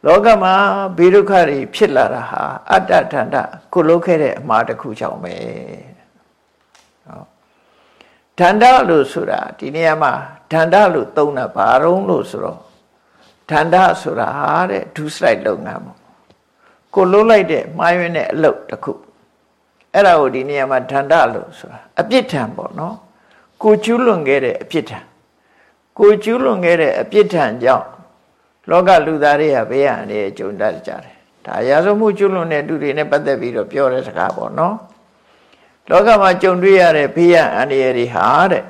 လောကမှာဘေးဒုက္ခတွေဖြစ်လာတာဟာအတ္တထန္တာကိုလုံးခဲ့တဲ့အမှားတစ်ခုကြောင့်ပဲဟောထန္တာလို့ဆိုတာဒီနေရာမှာထန္တာလို့သုံးတာဘာရုံးလို့ဆိုတော့ထန္တာဆိုတာဟာတဲ့ဒုစရိုက်လုပ်ငန်းပေါ့ကိုလုံးလိုက်တဲ့မှားယွင်းတဲ့အလုပ်တစ်ခုအဲ့ဒါကိုဒီနေရာမှာထန္တာလို့ဆိုတာအပြစ်ထံပေါ့နော်ကိုကျူးလွန်ခဲ့တဲ့အပြစ်ထံကိုကျူးလွန်ခဲ့တဲ့အပြစ်ထံကြောင့် လောကလူသားတွေကဘေးရန်တွေကြုံတတ်ကြတယ်ဒါရာဇဝမှုကျွလွန်တဲ့သူတွေနဲ့ပတ်သက်ပြီးတော့ပြောတဲ့စကားပေါ့နော်လောကမှာကြုံတွေ့ရတဲ့ဘေးရန်အန္တရာယ်တွေဟာတဲ့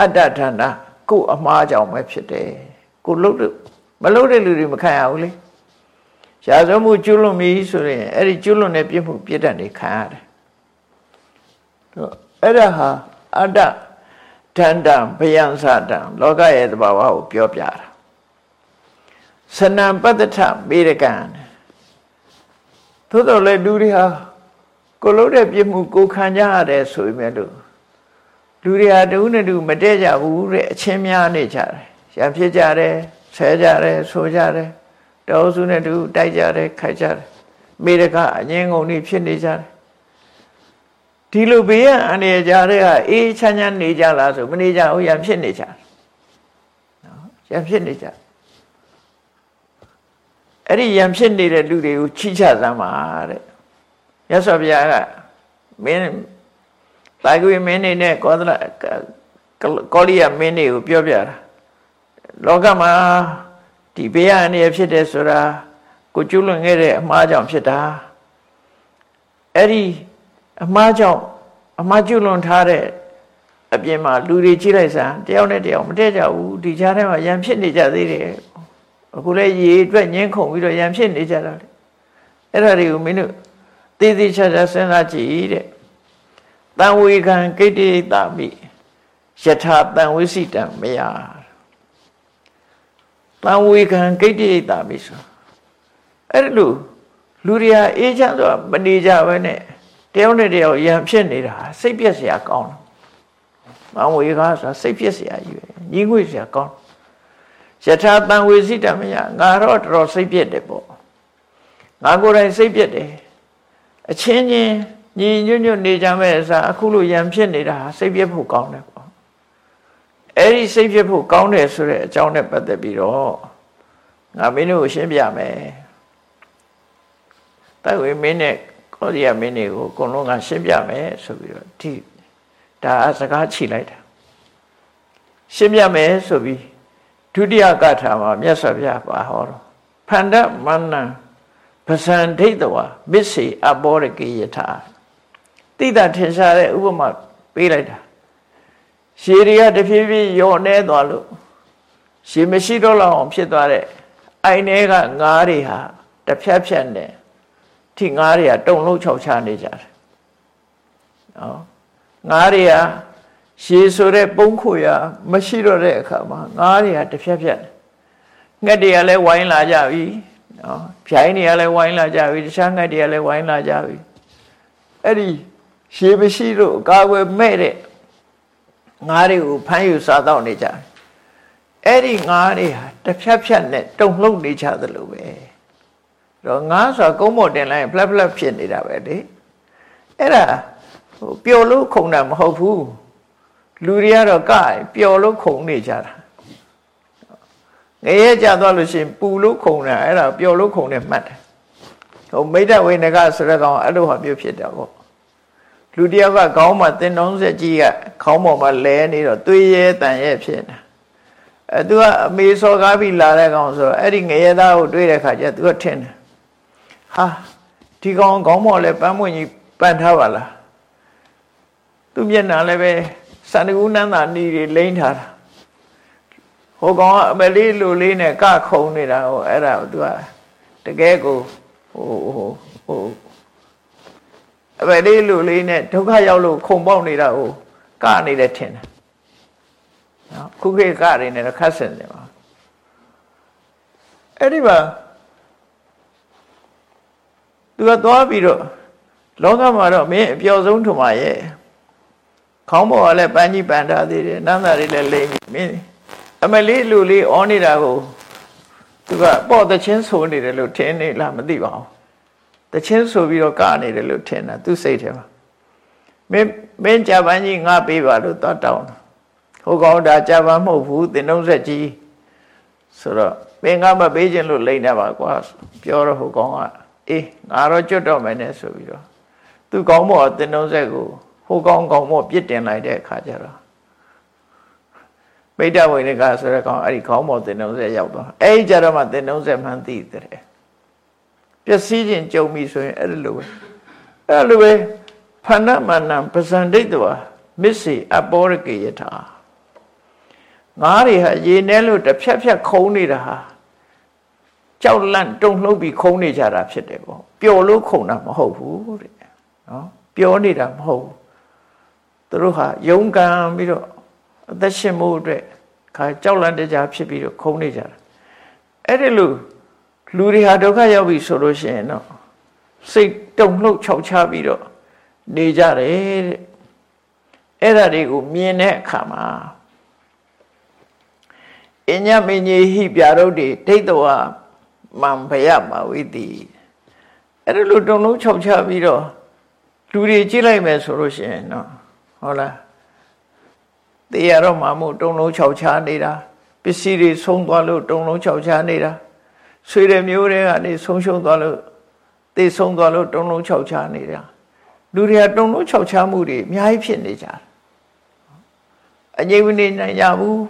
အတ္တထန္တာကိုယ်အမှားကြောင့်ပဲဖြစ်တယ်ကိုလှုပ်လို့မလှုပ်တဲ့လူတွေမခံရဘူးလေရာဇဝမှုကျွလွန်ပြီဆိုရင်အဲ့ဒီကျွလွန်တဲ့ပြစ်မှုပြစ်ဒဏ်တွေခံရတယ်အဲ့ဒါဟာအတ္တထန္တံဘယံသတံလောကရဲ့သဘာဝကိုပြောပြတာ စနံပတ္တထမေရကံသို့တော်လည်းလူတွေဟာကိုလို့တဲ့ပြစ်မှုကိုခံကြရတယ်ဆိုပေမဲ့လို့လူတွေဟာတဦးနဲ့တူမတည့်ကြဘူးတဲ့အချင်းများနေကြတယ်ရံဖြစ်ကြတယ်ဆဲကြတယ်ဆိုကြတယ်တောစုနဲ့တူတိုက်ကြတယ်ခိုက်ကြတယ်မေရကအငင်းငုံနေဖြစ်နေကြတယ်ဒီလိုဘေးရန်အနေကြတဲ့ကအေးချမ်းချမ်းနေကြလားဆိုမနေကြဘူးရံဖြစ်နေကြတယ်နော်ရံဖြစ်နေကြတယ် အဲ့ဒီယံဖြစ်နေတဲ့လူတွေကိုချိချသမ်းပါတဲ့ရသော်ဘုရားကမင်းတာကွေမင်းနေနဲ့ကောသလကောလိယမင်းတွေကိုပြောပြတာလောကမှာဒီဘေးရန်နေဖြစ်တယ်ဆိုတာကိုကျွလွန်ခဲ့တဲ့အမှားကြောင့်ဖြစ်တာအဲ့ဒီအမှားကြောင့်အမှားကျွလွန်ထားတဲ့အပြင်မှာလူတွေကြည့်လိုက်စမ်းတယောက်နဲ့တယောက်မတည့်ကြဘူးဒီကြားထဲမှာရံဖြစ်နေကြသေးတယ် အခုလည်းရေအတွက်ညှင်းခုန်ပြီးတော့ရံဖြစ်နေကြတာလေအဲ့ဒါတွေကိုမင်းတို့သေသေးချာချာစဉ်းစားကြည့်တဲ့တံဝေခံကိတ္တိတာမိယထာတံဝိစိတံမယတံဝေခံကိတ္တိတာမိဆိုအဲ့လိုလူတွေဟာအေးချမ်းဆိုတာမနေကြဘဲနဲ့တယောက်နဲ့တယောက်ရံဖြစ်နေတာစိတ်ပြက်စရာကောင်းတယ်။မဝေကားဆိုတာစိတ်ပြက်စရာကြီးပဲ။ညီငွေ့စရာကောင်း ယထာတံဝေစိတမယငါတော့တော်တော်စိတ်ပြက်တယ်ပေါ့ငါကိုယ်တိုင်စိတ်ပြက်တယ်အချင်းချင်းညီညွတ်ညွတ်နေကြမဲ့အစားအခုလိုရံဖြစ်နေတာစိတ်ပြက်ဖို့ကောင်းတယ်ပေါ့အဲ့ဒီစိတ်ပြက်ဖို့ကောင်းတယ်ဆိုတဲ့အကြောင်းနဲ့ပတ်သက်ပြီးတော့ငါမင်းတို့ကိုရှင်းပြမယ်တိုက်ဝေမင်းနဲ့ကောဒီယာမင်းတွေကိုအကုန်လုံးကရှင်းပြမယ်ဆိုပြီးတော့ဒီဒါအစကားချိလိုက်တာရှင်းပြမယ်ဆိုပြီး ဒုတိယကထာမှာမြတ်စွာဘုရားပါဟောတော့ဖန္ဒမန္နပဇံဒိဋ္ဌဝမစ္စေအဘောရကေယထာတိတထင်ရှားတဲ့ဥပမာပေးလိုက်တာရှည်တွေကတဖြည်းဖြည်းယောနေသွားလို့ရှည်မရှိတော့လောက်အောင်ဖြစ်သွားတဲ့အိုင်ထဲကငါးတွေဟာတဖြတ်ဖြတ်နဲ့ထိငါးတွေကတုံလုံးခြောက်ချနေကြတယ်နော်ငါးတွေက ရှည်ဆိုတဲ့ပုံခွေရမရှိတော့တဲ့အခါမှာငါးတွေကတစ်ဖြတ်ဖြတ်ငှက်တွေကလည်းဝိုင်းလာကြပြီနော်ဖြိုင်းတွေကလည်းဝိုင်းလာကြပြီတခြားငှက်တွေကလည်းဝိုင်းလာကြပြီအဲ့ဒီရှည်မရှိတော့အကာအကွယ်မဲ့တဲ့ငါးတွေကိုဖမ်းယူစားတော့နေကြတယ်အဲ့ဒီငါးတွေဟာတစ်ဖြတ်ဖြတ်နဲ့တုံလှုပ်နေကြသလိုပဲတော့ငါးဆိုတာကုန်းမော်တင်လိုက်ဖလက်ဖလက်ဖြစ်နေတာပဲလေအဲ့ဒါဟိုပျော်လို့ခုံတာမဟုတ်ဘူး လူတွေကတော့ကပျော်လို့ခုံနေကြတာငရဲကြသွားလို့ရှိရင်ပူလို့ခုံတာအဲ့ဒါပျော်လို့ခုံတယ်မှတ်တယ်ဟိုမိတ်တဝိနကဆိုတဲ့ကောင်အဲ့လိုဟာမျိုးဖြစ်တာပေါ့လူတယောက်ကခေါင်းမှာတင်တုံးဆက်ကြီးကခေါင်းပေါ်မှာလဲနေတော့သွေးရဲတန်ရဲဖြစ်နေအဲသူကအမေစော်ကားပြီးလာတဲ့ကောင်ဆိုတော့အဲ့ဒီငရဲသားကိုတွေးတဲ့ခါကျသူကထင်တယ်ဟာဒီကောင်ခေါင်းပေါ်လဲပန်းမွင့်ကြီးပန့်ထားပါလားသူမျက်နှာလည်းပဲ စန္ဒကူနန်းသာနီတွေလိမ့်ထားတာဟိုကောင်ကအမလေးလူလေးနဲ့ကခုံနေတာဟိုအဲ့ဒါသူကတကယ်ကိုဟိုဟိုဟိုအမလေးလူလေးနဲ့ဒုက္ခရောက်လို့ခုံပေါက်နေတာဟိုကနေတယ်ထင်တယ်နော်ခုခေတ်ကတွေနဲ့ခတ်ဆင်တယ်ပါအဲ့ဒီမှာသူကသွားပြီးတော့လောကမှာတော့မင်းအပျော်ဆုံးထမရဲ့ ခေါင်းပေါ်ကလည်းပန်းကြီးပန်ထားသေးတယ်နန်းသားတွေလည်းလိမ့်ပြီးမင်းအမလေးလူလေးအောနေတာကိုသူကပေါ့တချင်းဆိုနေတယ်လို့ထင်နေလားမသိပါဘူးတချင်းဆိုပြီးတော့ကနေတယ်လို့ထင်တာသူစိတ်ထဲမှာမင်းမင်းကြပန်းကြီးငါပေးပါလို့သွားတောင်းဟိုကောင်ဒါကြပန်းမဟုတ်ဘူးတင်တုံးဆက်ကြီးဆိုတော့မင်းငါမပေးခြင်းလို့လိမ့်နေပါကွာပြောတော့ဟိုကောင်ကအေးငါတော့ကြွတ်တော့မယ်နဲ့ဆိုပြီးတော့သူကောင်းပေါ်တင်တုံးဆက်ကိုဟို ကောင်းကောင်းပေါ်ပြစ်တင်လိုက်တဲ့အခါကျတော့မိတ္တဝိနိကဆိုတဲ့ကောင်အဲ့ဒီခေါင်းပေါ်တင်တုံးဆက်ရောက်သွားအဲ့ဒီကြတော့မှတင်တုံးဆက်မှန်းသိတယ်ပျက်စီးခြင်းကြုံပြီဆိုရင်အဲ့လိုပဲအဲ့လိုပဲဖဏမဏံပဇန္ဒိတဝမစ္စေအပောရကေယထာငါးတွေဟာရေနဲလို့တစ်ဖြတ်ဖြတ်ခုံနေတာဟာကြောက်လန့်တုန်လှုပ်ပြီးခုံနေကြတာဖြစ်တယ်ပေါ့ပျော်လို့ခုံတာမဟုတ်ဘူးတဲ့နော်ပျော်နေတာမဟုတ်ဘူး သူတို့ဟာယုံကံပြီးတော့အသက်ရှင်မှုအတွက်ခါကြောက်လန့်တကြဖြစ်ပြီးတော့ခုံနေကြတာအဲ့ဒီလိုလူတွေဟာဒုက္ခရောက်ပြီဆိုလို့ရှိရင်တော့စိတ်တုန်လှုပ်ခြောက်ခြားပြီးတော့နေကြတယ်တဲ့အဲ့ဒါတွေကိုမြင်တဲ့အခါမှာအညမင်းကြီးဟိပြရုပ်တွေဒိဋ္ဌဝမံဘယမဝိတိအဲ့ဒါလိုတုံလုံးခြောက်ချပြီးတော့လူတွေကြည့်လိုက်မယ်ဆိုလို့ရှိရင်နော် ဟုတ်လားတေရတော့မှမို့တုံလုံးခြောက်ချနေတာပစ္စည်းတွေဆုံးသွားလို့တုံလုံးခြောက်ချနေတာဆွေတဲ့မျိုးတွေကနေဆုံးရှုံးသွားလို့သေဆုံးသွားလို့တုံလုံးခြောက်ချနေတာလူတွေကတုံလုံးခြောက်ချမှုတွေအများကြီးဖြစ်နေကြတယ်အငြိမ့်မနေနိုင်ကြဘူး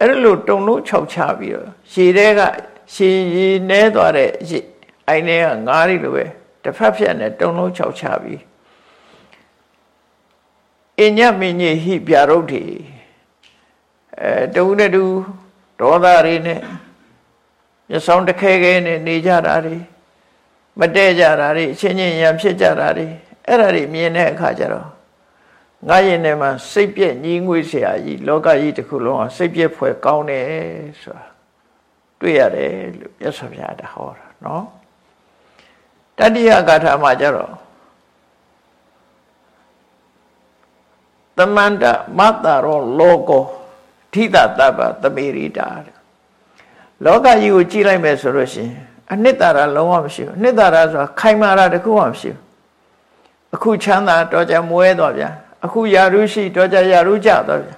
အဲ့လိုတုံလုံးခြောက်ချပြီးတော့ရှည်တဲ့ကရှည်ရည်နဲသွားတဲ့အိုင်ထဲကငါးရီလိုပဲတစ်ဖက်ဖြတ်နဲ့တုံလုံးခြောက်ချပြီး အညမင်းကြီးဟိပြရုတ်တီအဲတူနဲ့တူဒေါသတွေနဲ့မျက်စောင်းတစ်ခဲခဲနဲ့နေကြတာတွေမတဲကြတာတွေအချင်းချင်းရံဖြစ်ကြတာတွေအဲ့ဒါတွေမြင်တဲ့အခါကျတော့ငါရင်ထဲမှာစိတ်ပြက်ညီးငွေ့เสียကြီးလောကကြီးတစ်ခုလုံးကစိတ်ပြက်ဖွယ်ကောင်းတယ်ဆိုတာတွေ့ရတယ်လို့မြတ်စွာဘုရားတဟောတာနော်တတိယဂါထာမှာကျတော့ သမန္တမတ္တရောလောကောထိတတပ္ပသမေရိတာလောကကြီးကိုကြည့်လိုက်မယ်ဆိုလို့ရှိရင်အနှစ်သာရလုံးဝမရှိဘူးအနှစ်သာရဆိုတာခိုင်မာတာတခုမှမရှိဘူးအခုချမ်းသာတော့ကြမွဲတော့ဗျာအခုယာရုရှိတော့ကြယာရုကြတော့ဗျာ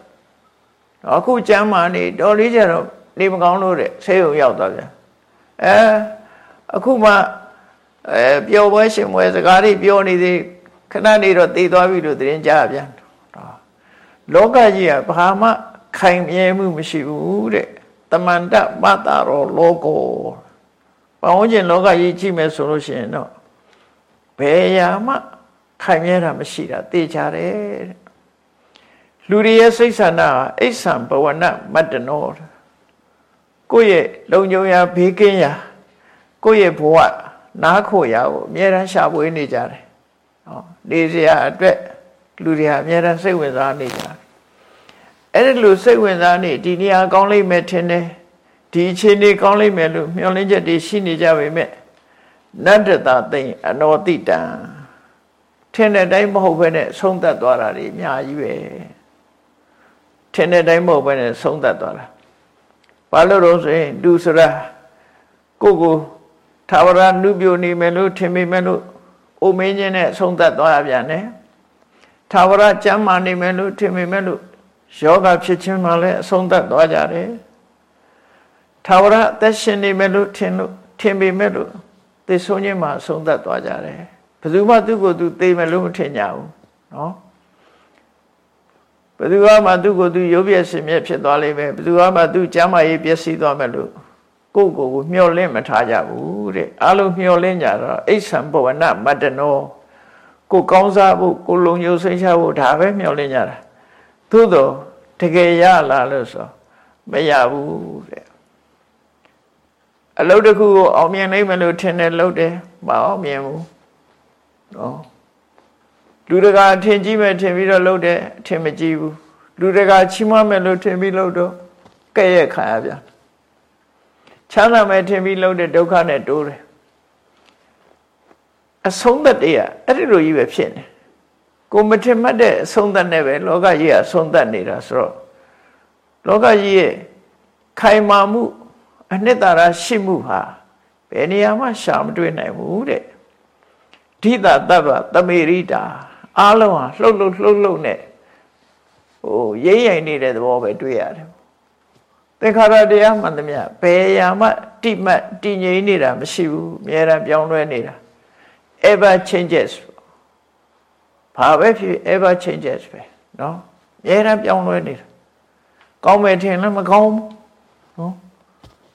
အခုကျမ်းမာနေတော်လေးကြတော့နေမကောင်းလို့တဲ့ဆေးရုံရောက်တော့ဗျာအဲအခုမှအဲပျော်ပွဲရှင်ပွဲစကားတွေပြောနေသေးခဏနေတော့တည်သွားပြီလို့သတင်းကြားပြန် လောကကြီးကဘာမှခိုင်မြဲမှုမရှိဘူးတဲ့တမန္တမတရောလောကောပဝန်းကျင်လောကကြီးကြည့်မယ်ဆိုလို့ရှိရင်တော့ဘယ်ရာမှခိုင်မြဲတာမရှိတာသိကြတယ်လူတွေရဲ့စိတ်ဆန္ဒအိဋ္ဌံဘဝနမတ္တနောကိုယ့်ရဲ့လုံခြုံရာဘေးကင်းရာကိုယ့်ရဲ့ဘဝနားခိုရာကိုအမြဲတမ်းရှာဖွေနေကြတယ်ဟောနေစရာအတွက်လူတွေဟာအမြဲတမ်းစိတ်ဝင်စားနေကြတယ် အဲ့ဒီလိုစိတ်ဝင်စားနေဒီနေရာကောင်းလိမ့်မယ်ထင်တယ်ဒီအခြေအနေကောင်းလိမ့်မယ်လို့မျှော်လင့်ချက်တွေရှိနေကြပေမဲ့နတ္တတာသိအနောတိတံထင်တဲ့အတိုင်းမဟုတ်ဘဲနဲ့ဆုံးသက်သွားတာတွေအများကြီးပဲထင်တဲ့အတိုင်းမဟုတ်ဘဲနဲ့ဆုံးသက်သွားတာဘာလို့လို့ဆိုရင်လူစရာကိုကိုသာဝရနုပြိုနေမယ်လို့ထင်မိမယ်လို့အိုမင်းချင်းနဲ့ဆုံးသက်သွားရပြန်တယ်သာဝရကျမ်းမာနေမယ်လို့ထင်မိမယ်လို့ ယောဂဖြစ်ခြင်းမှလည်းအဆုံးသတ်သွားကြတယ်ထာဝရအသက်ရှင်နေမယ်လို့ထင်လို့ထင်ပေမဲ့လို့သိဆုံးခြင်းမှအဆုံးသတ်သွားကြတယ်ဘယ်သူမှသူ့ကိုယ်သူသိမယ်လို့မထင်ကြဘူးနော်ဘယ်သူမှသူ့ကိုယ်သူရုပ်ပြည့်စင်မြဲဖြစ်သွားလိမ့်မယ်ဘယ်သူမှသူ့ကျမ်းမာရေးပျက်စီးသွားမယ်လို့ကိုယ့်ကိုယ်ကိုမျှော်လင့်မထားကြဘူးတဲ့အလုံးမျှော်လင့်ကြတော့အိဆံဘဝနမတ္တနောကိုကောင်းစားဖို့ကိုလုံညိုဆွေးချဖို့ဒါပဲမျှော်လင့်ကြတာသို့တော့ တကယ်ရလာလို့ဆိုမရဘူးတဲ့အလုပ်တစ်ခုကိုအောင်မြင်နိုင်မယ်လို့ထင်တယ်လုပ်တယ်မအောင်မြင်ဘူးနော်လူတကာထင်ကြီးမယ်ထင်ပြီးတော့လုပ်တယ်ထင်မကြည့်ဘူးလူတကာချီးမွမ်းမယ်လို့ထင်ပြီးလုပ်တော့ကဲ့ရဲ့ခံရပြန်ချမ်းသာမယ်ထင်ပြီးလုပ်တဲ့ဒုက္ခနဲ့တိုးတယ်အဆုံးသက်တည်းအဲ့ဒီလိုကြီးပဲဖြစ်နေ ကိုမထင်မှတ်တဲ့အဆုံးသက်နဲ့ပဲလောကကြီးကအဆုံးသက်နေတာဆိုတော့လောကကြီးရဲ့ခိုင်မာမှု အနှစ်သာရရှိမှုဟာဘယ်နေရာမှရှာမတွေ့နိုင်ဘူးတဲ့ဓိတာတပ္ပသမေရိတာအားလုံးဟာလှုပ်လှုပ်လှုပ်လှုပ်နဲ့ဟိုရိမ့်ရိမ့်နေတဲ့သဘောပဲတွေ့ရတယ်သင်္ခါရတရားမှန်သမျှဘယ်ရာမှတိမတ်တည်ငြိမ်နေတာမရှိဘူးအများအားပြောင်းလဲနေတာ ever changes ဘာပဲဖြစ် ever changes ပဲနော်အများရန်ပြောင်းလဲနေတာကောင်းမယ်ထင်လည်းမကောင်းဘူးနော်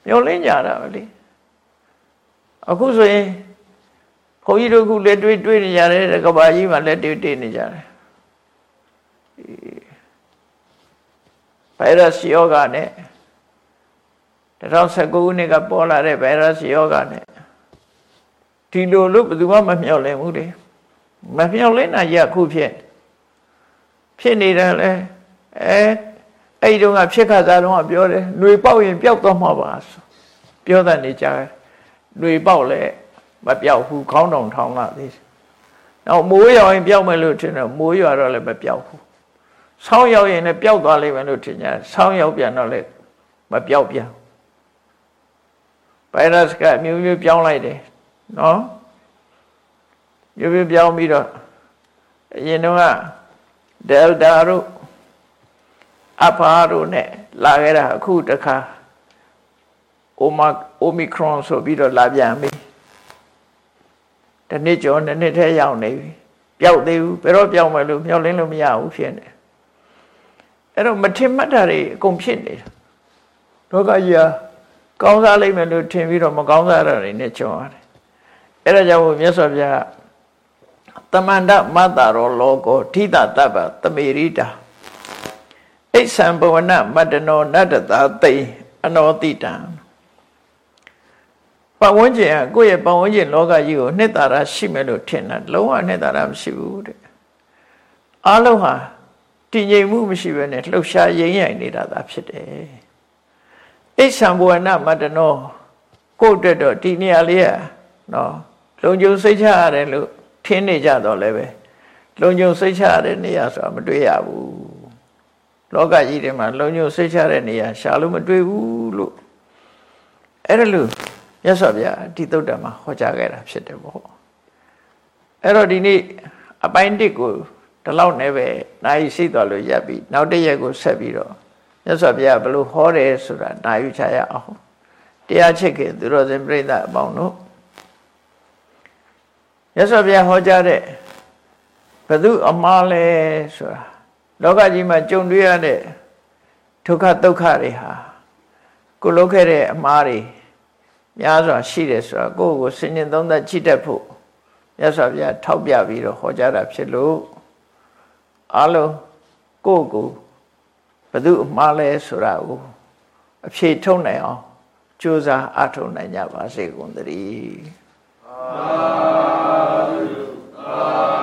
မျောလင်းကြတာပဲလေအခုဆိုရင်ခေါင်းကြီးတို့ခုလက်တွေ့တွေ့နေကြတယ်ကဘာကြီးမှလက်တွေ့တွေ့နေကြတယ်ဗိုင်းရပ်စ်ယောဂနဲ့2019ခုနှစ်ကပေါ်လာတဲ့ဗိုင်းရပ်စ်ယောဂနဲ့ဒီလိုလို့ဘယ်သူမှမမျှော်လင့်ဘူးလေ။ မမျှော်လင့်တာရခုဖြစ်ဖြစ်နေတယ်လေအဲအဲ့ဒီတော့ကဖြစ်ခါစားတော့ပြောတယ်ຫນွေပေါက်ရင်ပျောက်သွားမှာပါပြောတဲ့နေကြຫນွေပေါက်လဲမပျောက်ဘူးခေါင်းတောင်ထောင်းလာသေးတယ်နောက်မိုးရွာရင်ပျောက်မယ်လို့ထင်တယ်မိုးရွာတော့လည်းမပျောက်ဘူးဆောင်းရောက်ရင်လည်းပျောက်သွားလိမ့်မယ်လို့ထင်ကြတယ်ဆောင်းရောက်ပြန်တော့လည်းမပျောက်ပြန်ဗိုင်းရပ်စ်ကမျိုးမျိုးပြောင်းလိုက်တယ်နော် မျိုးမျိုးပြောင်းပြီးတော့အရင်တော့ကဒယ်တာတို့အဖာတို့နဲ့လာခဲ့တာအခုတခါအိုမာအိုမီခရွန်ဆိုပြီးတော့လာပြန်ပြီတနစ်ကျော်နှစ်နှစ်ထဲရောက်နေပြီပျောက်သေးဘူးဘယ်တော့ပျောက်မယ်လို့မျှော်လင့်လို့မရဘူးဖြစ်နေအဲ့တော့မထင်မှတ်တာတွေအကုန်ဖြစ်နေတာလောကကြီးဟာကောင်းစားလိမ့်မယ်လို့ထင်ပြီးတော့မကောင်းစားတာတွေနဲ့ကြုံရတယ်အဲ့ဒါကြောင့်မြတ်စွာဘုရား တမန္တမတ္တရောလောကောဓိတတပ္ပသမေရိတာအိဆံဘဝနမတ္တနောနတ္တသာသိအနောတိတံပတ်ဝန်းကျင်ကကိုယ့်ရဲ့ပတ်ဝန်းကျင်လောကကြီးကိုနှစ်သာရရှိမယ်လို့ထင်တာလုံးဝနှစ်သာရမရှိဘူးတဲ့အလုံးဟာတည်ငြိမ်မှုမရှိဘဲနဲ့လှုပ်ရှားရင်းရိုင်နေတာသာဖြစ်တယ်အိဆံဘဝနမတ္တနောကိုယ့်အတွက်တော့ဒီနေရာလေးကနော်လုံခြုံစိတ်ချရတယ်လို့ ထင်နေကြတော့လည်းပဲလုံခြုံစိတ်ချရတဲ့နေရာဆိုတာမတွေ့ရဘူးလောကကြီးထဲမှာလုံခြုံစိတ်ချတဲ့နေရာရှာလို့မတွေ့ဘူးလို့အဲ့ဒါလို့မြတ်စွာဘုရားဒီသုတ်တံမှာဟောကြားခဲ့တာဖြစ်တယ်ပေါ့အဲ့တော့ဒီနေ့အပိုင်းတစ်ကိုဒီလောက်နဲ့ပဲနိုင်ရှိသွားလို့ရပ်ပြီးနောက်တစ်ရက်ကိုဆက်ပြီးတော့မြတ်စွာဘုရားဘယ်လိုဟောတယ်ဆိုတာနိုင်ယူချရအောင်တရားချစ်ခင်သူတော်စင်ပြိဿအပေါင်းတို့ မြတ်စွာဘုရားဟောကြားတဲ့ဘု து အမှားလဲဆိုတာလောကကြီးမှာကြုံတွေ့ရတဲ့ဒုက္ခဒုက္ခတွေဟာကိုလုပ်ခဲ့တဲ့အမှားတွေများစွာရှိတယ်ဆိုတာကိုယ့်ကိုစဉ်းကျင်သုံးသပ်ကြည့်တတ်ဖို့မြတ်စွာဘုရားထောက်ပြပြီးတော့ဟောကြားတာဖြစ်လို့အလုံးကိုယ့်ကိုဘယ်သူအမှားလဲဆိုတာကိုအဖြေထုတ်နိုင်အောင်ကြိုးစားအထောက်နိုင်ကြပါစေကုန်သတည်း 아.